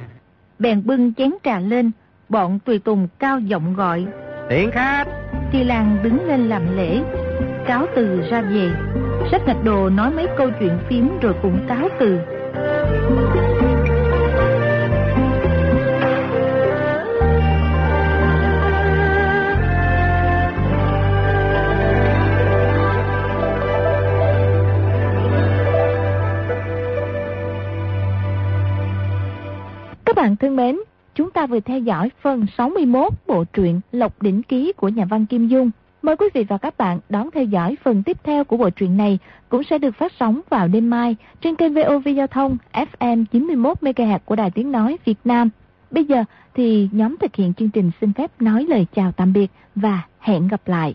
Bèn bưng chén trà lên, bọn tùy tùng cao giọng gọi.
Tiễn khách!
Thi Lan đứng lên làm lễ, cáo từ ra về. Sách ngạch đồ nói mấy câu chuyện phím rồi cũng cáo từ.
Các bạn thân mến, chúng ta vừa theo dõi phần 61 bộ truyện Lộc Đỉnh Ký của nhà văn Kim Dung. Mời quý vị và các bạn đón theo dõi phần tiếp theo của bộ truyện này cũng sẽ được phát sóng vào đêm mai trên kênh VOV Giao thông FM 91MHz của Đài Tiếng Nói Việt Nam. Bây giờ thì nhóm thực hiện chương trình xin phép nói lời chào tạm biệt và hẹn gặp lại.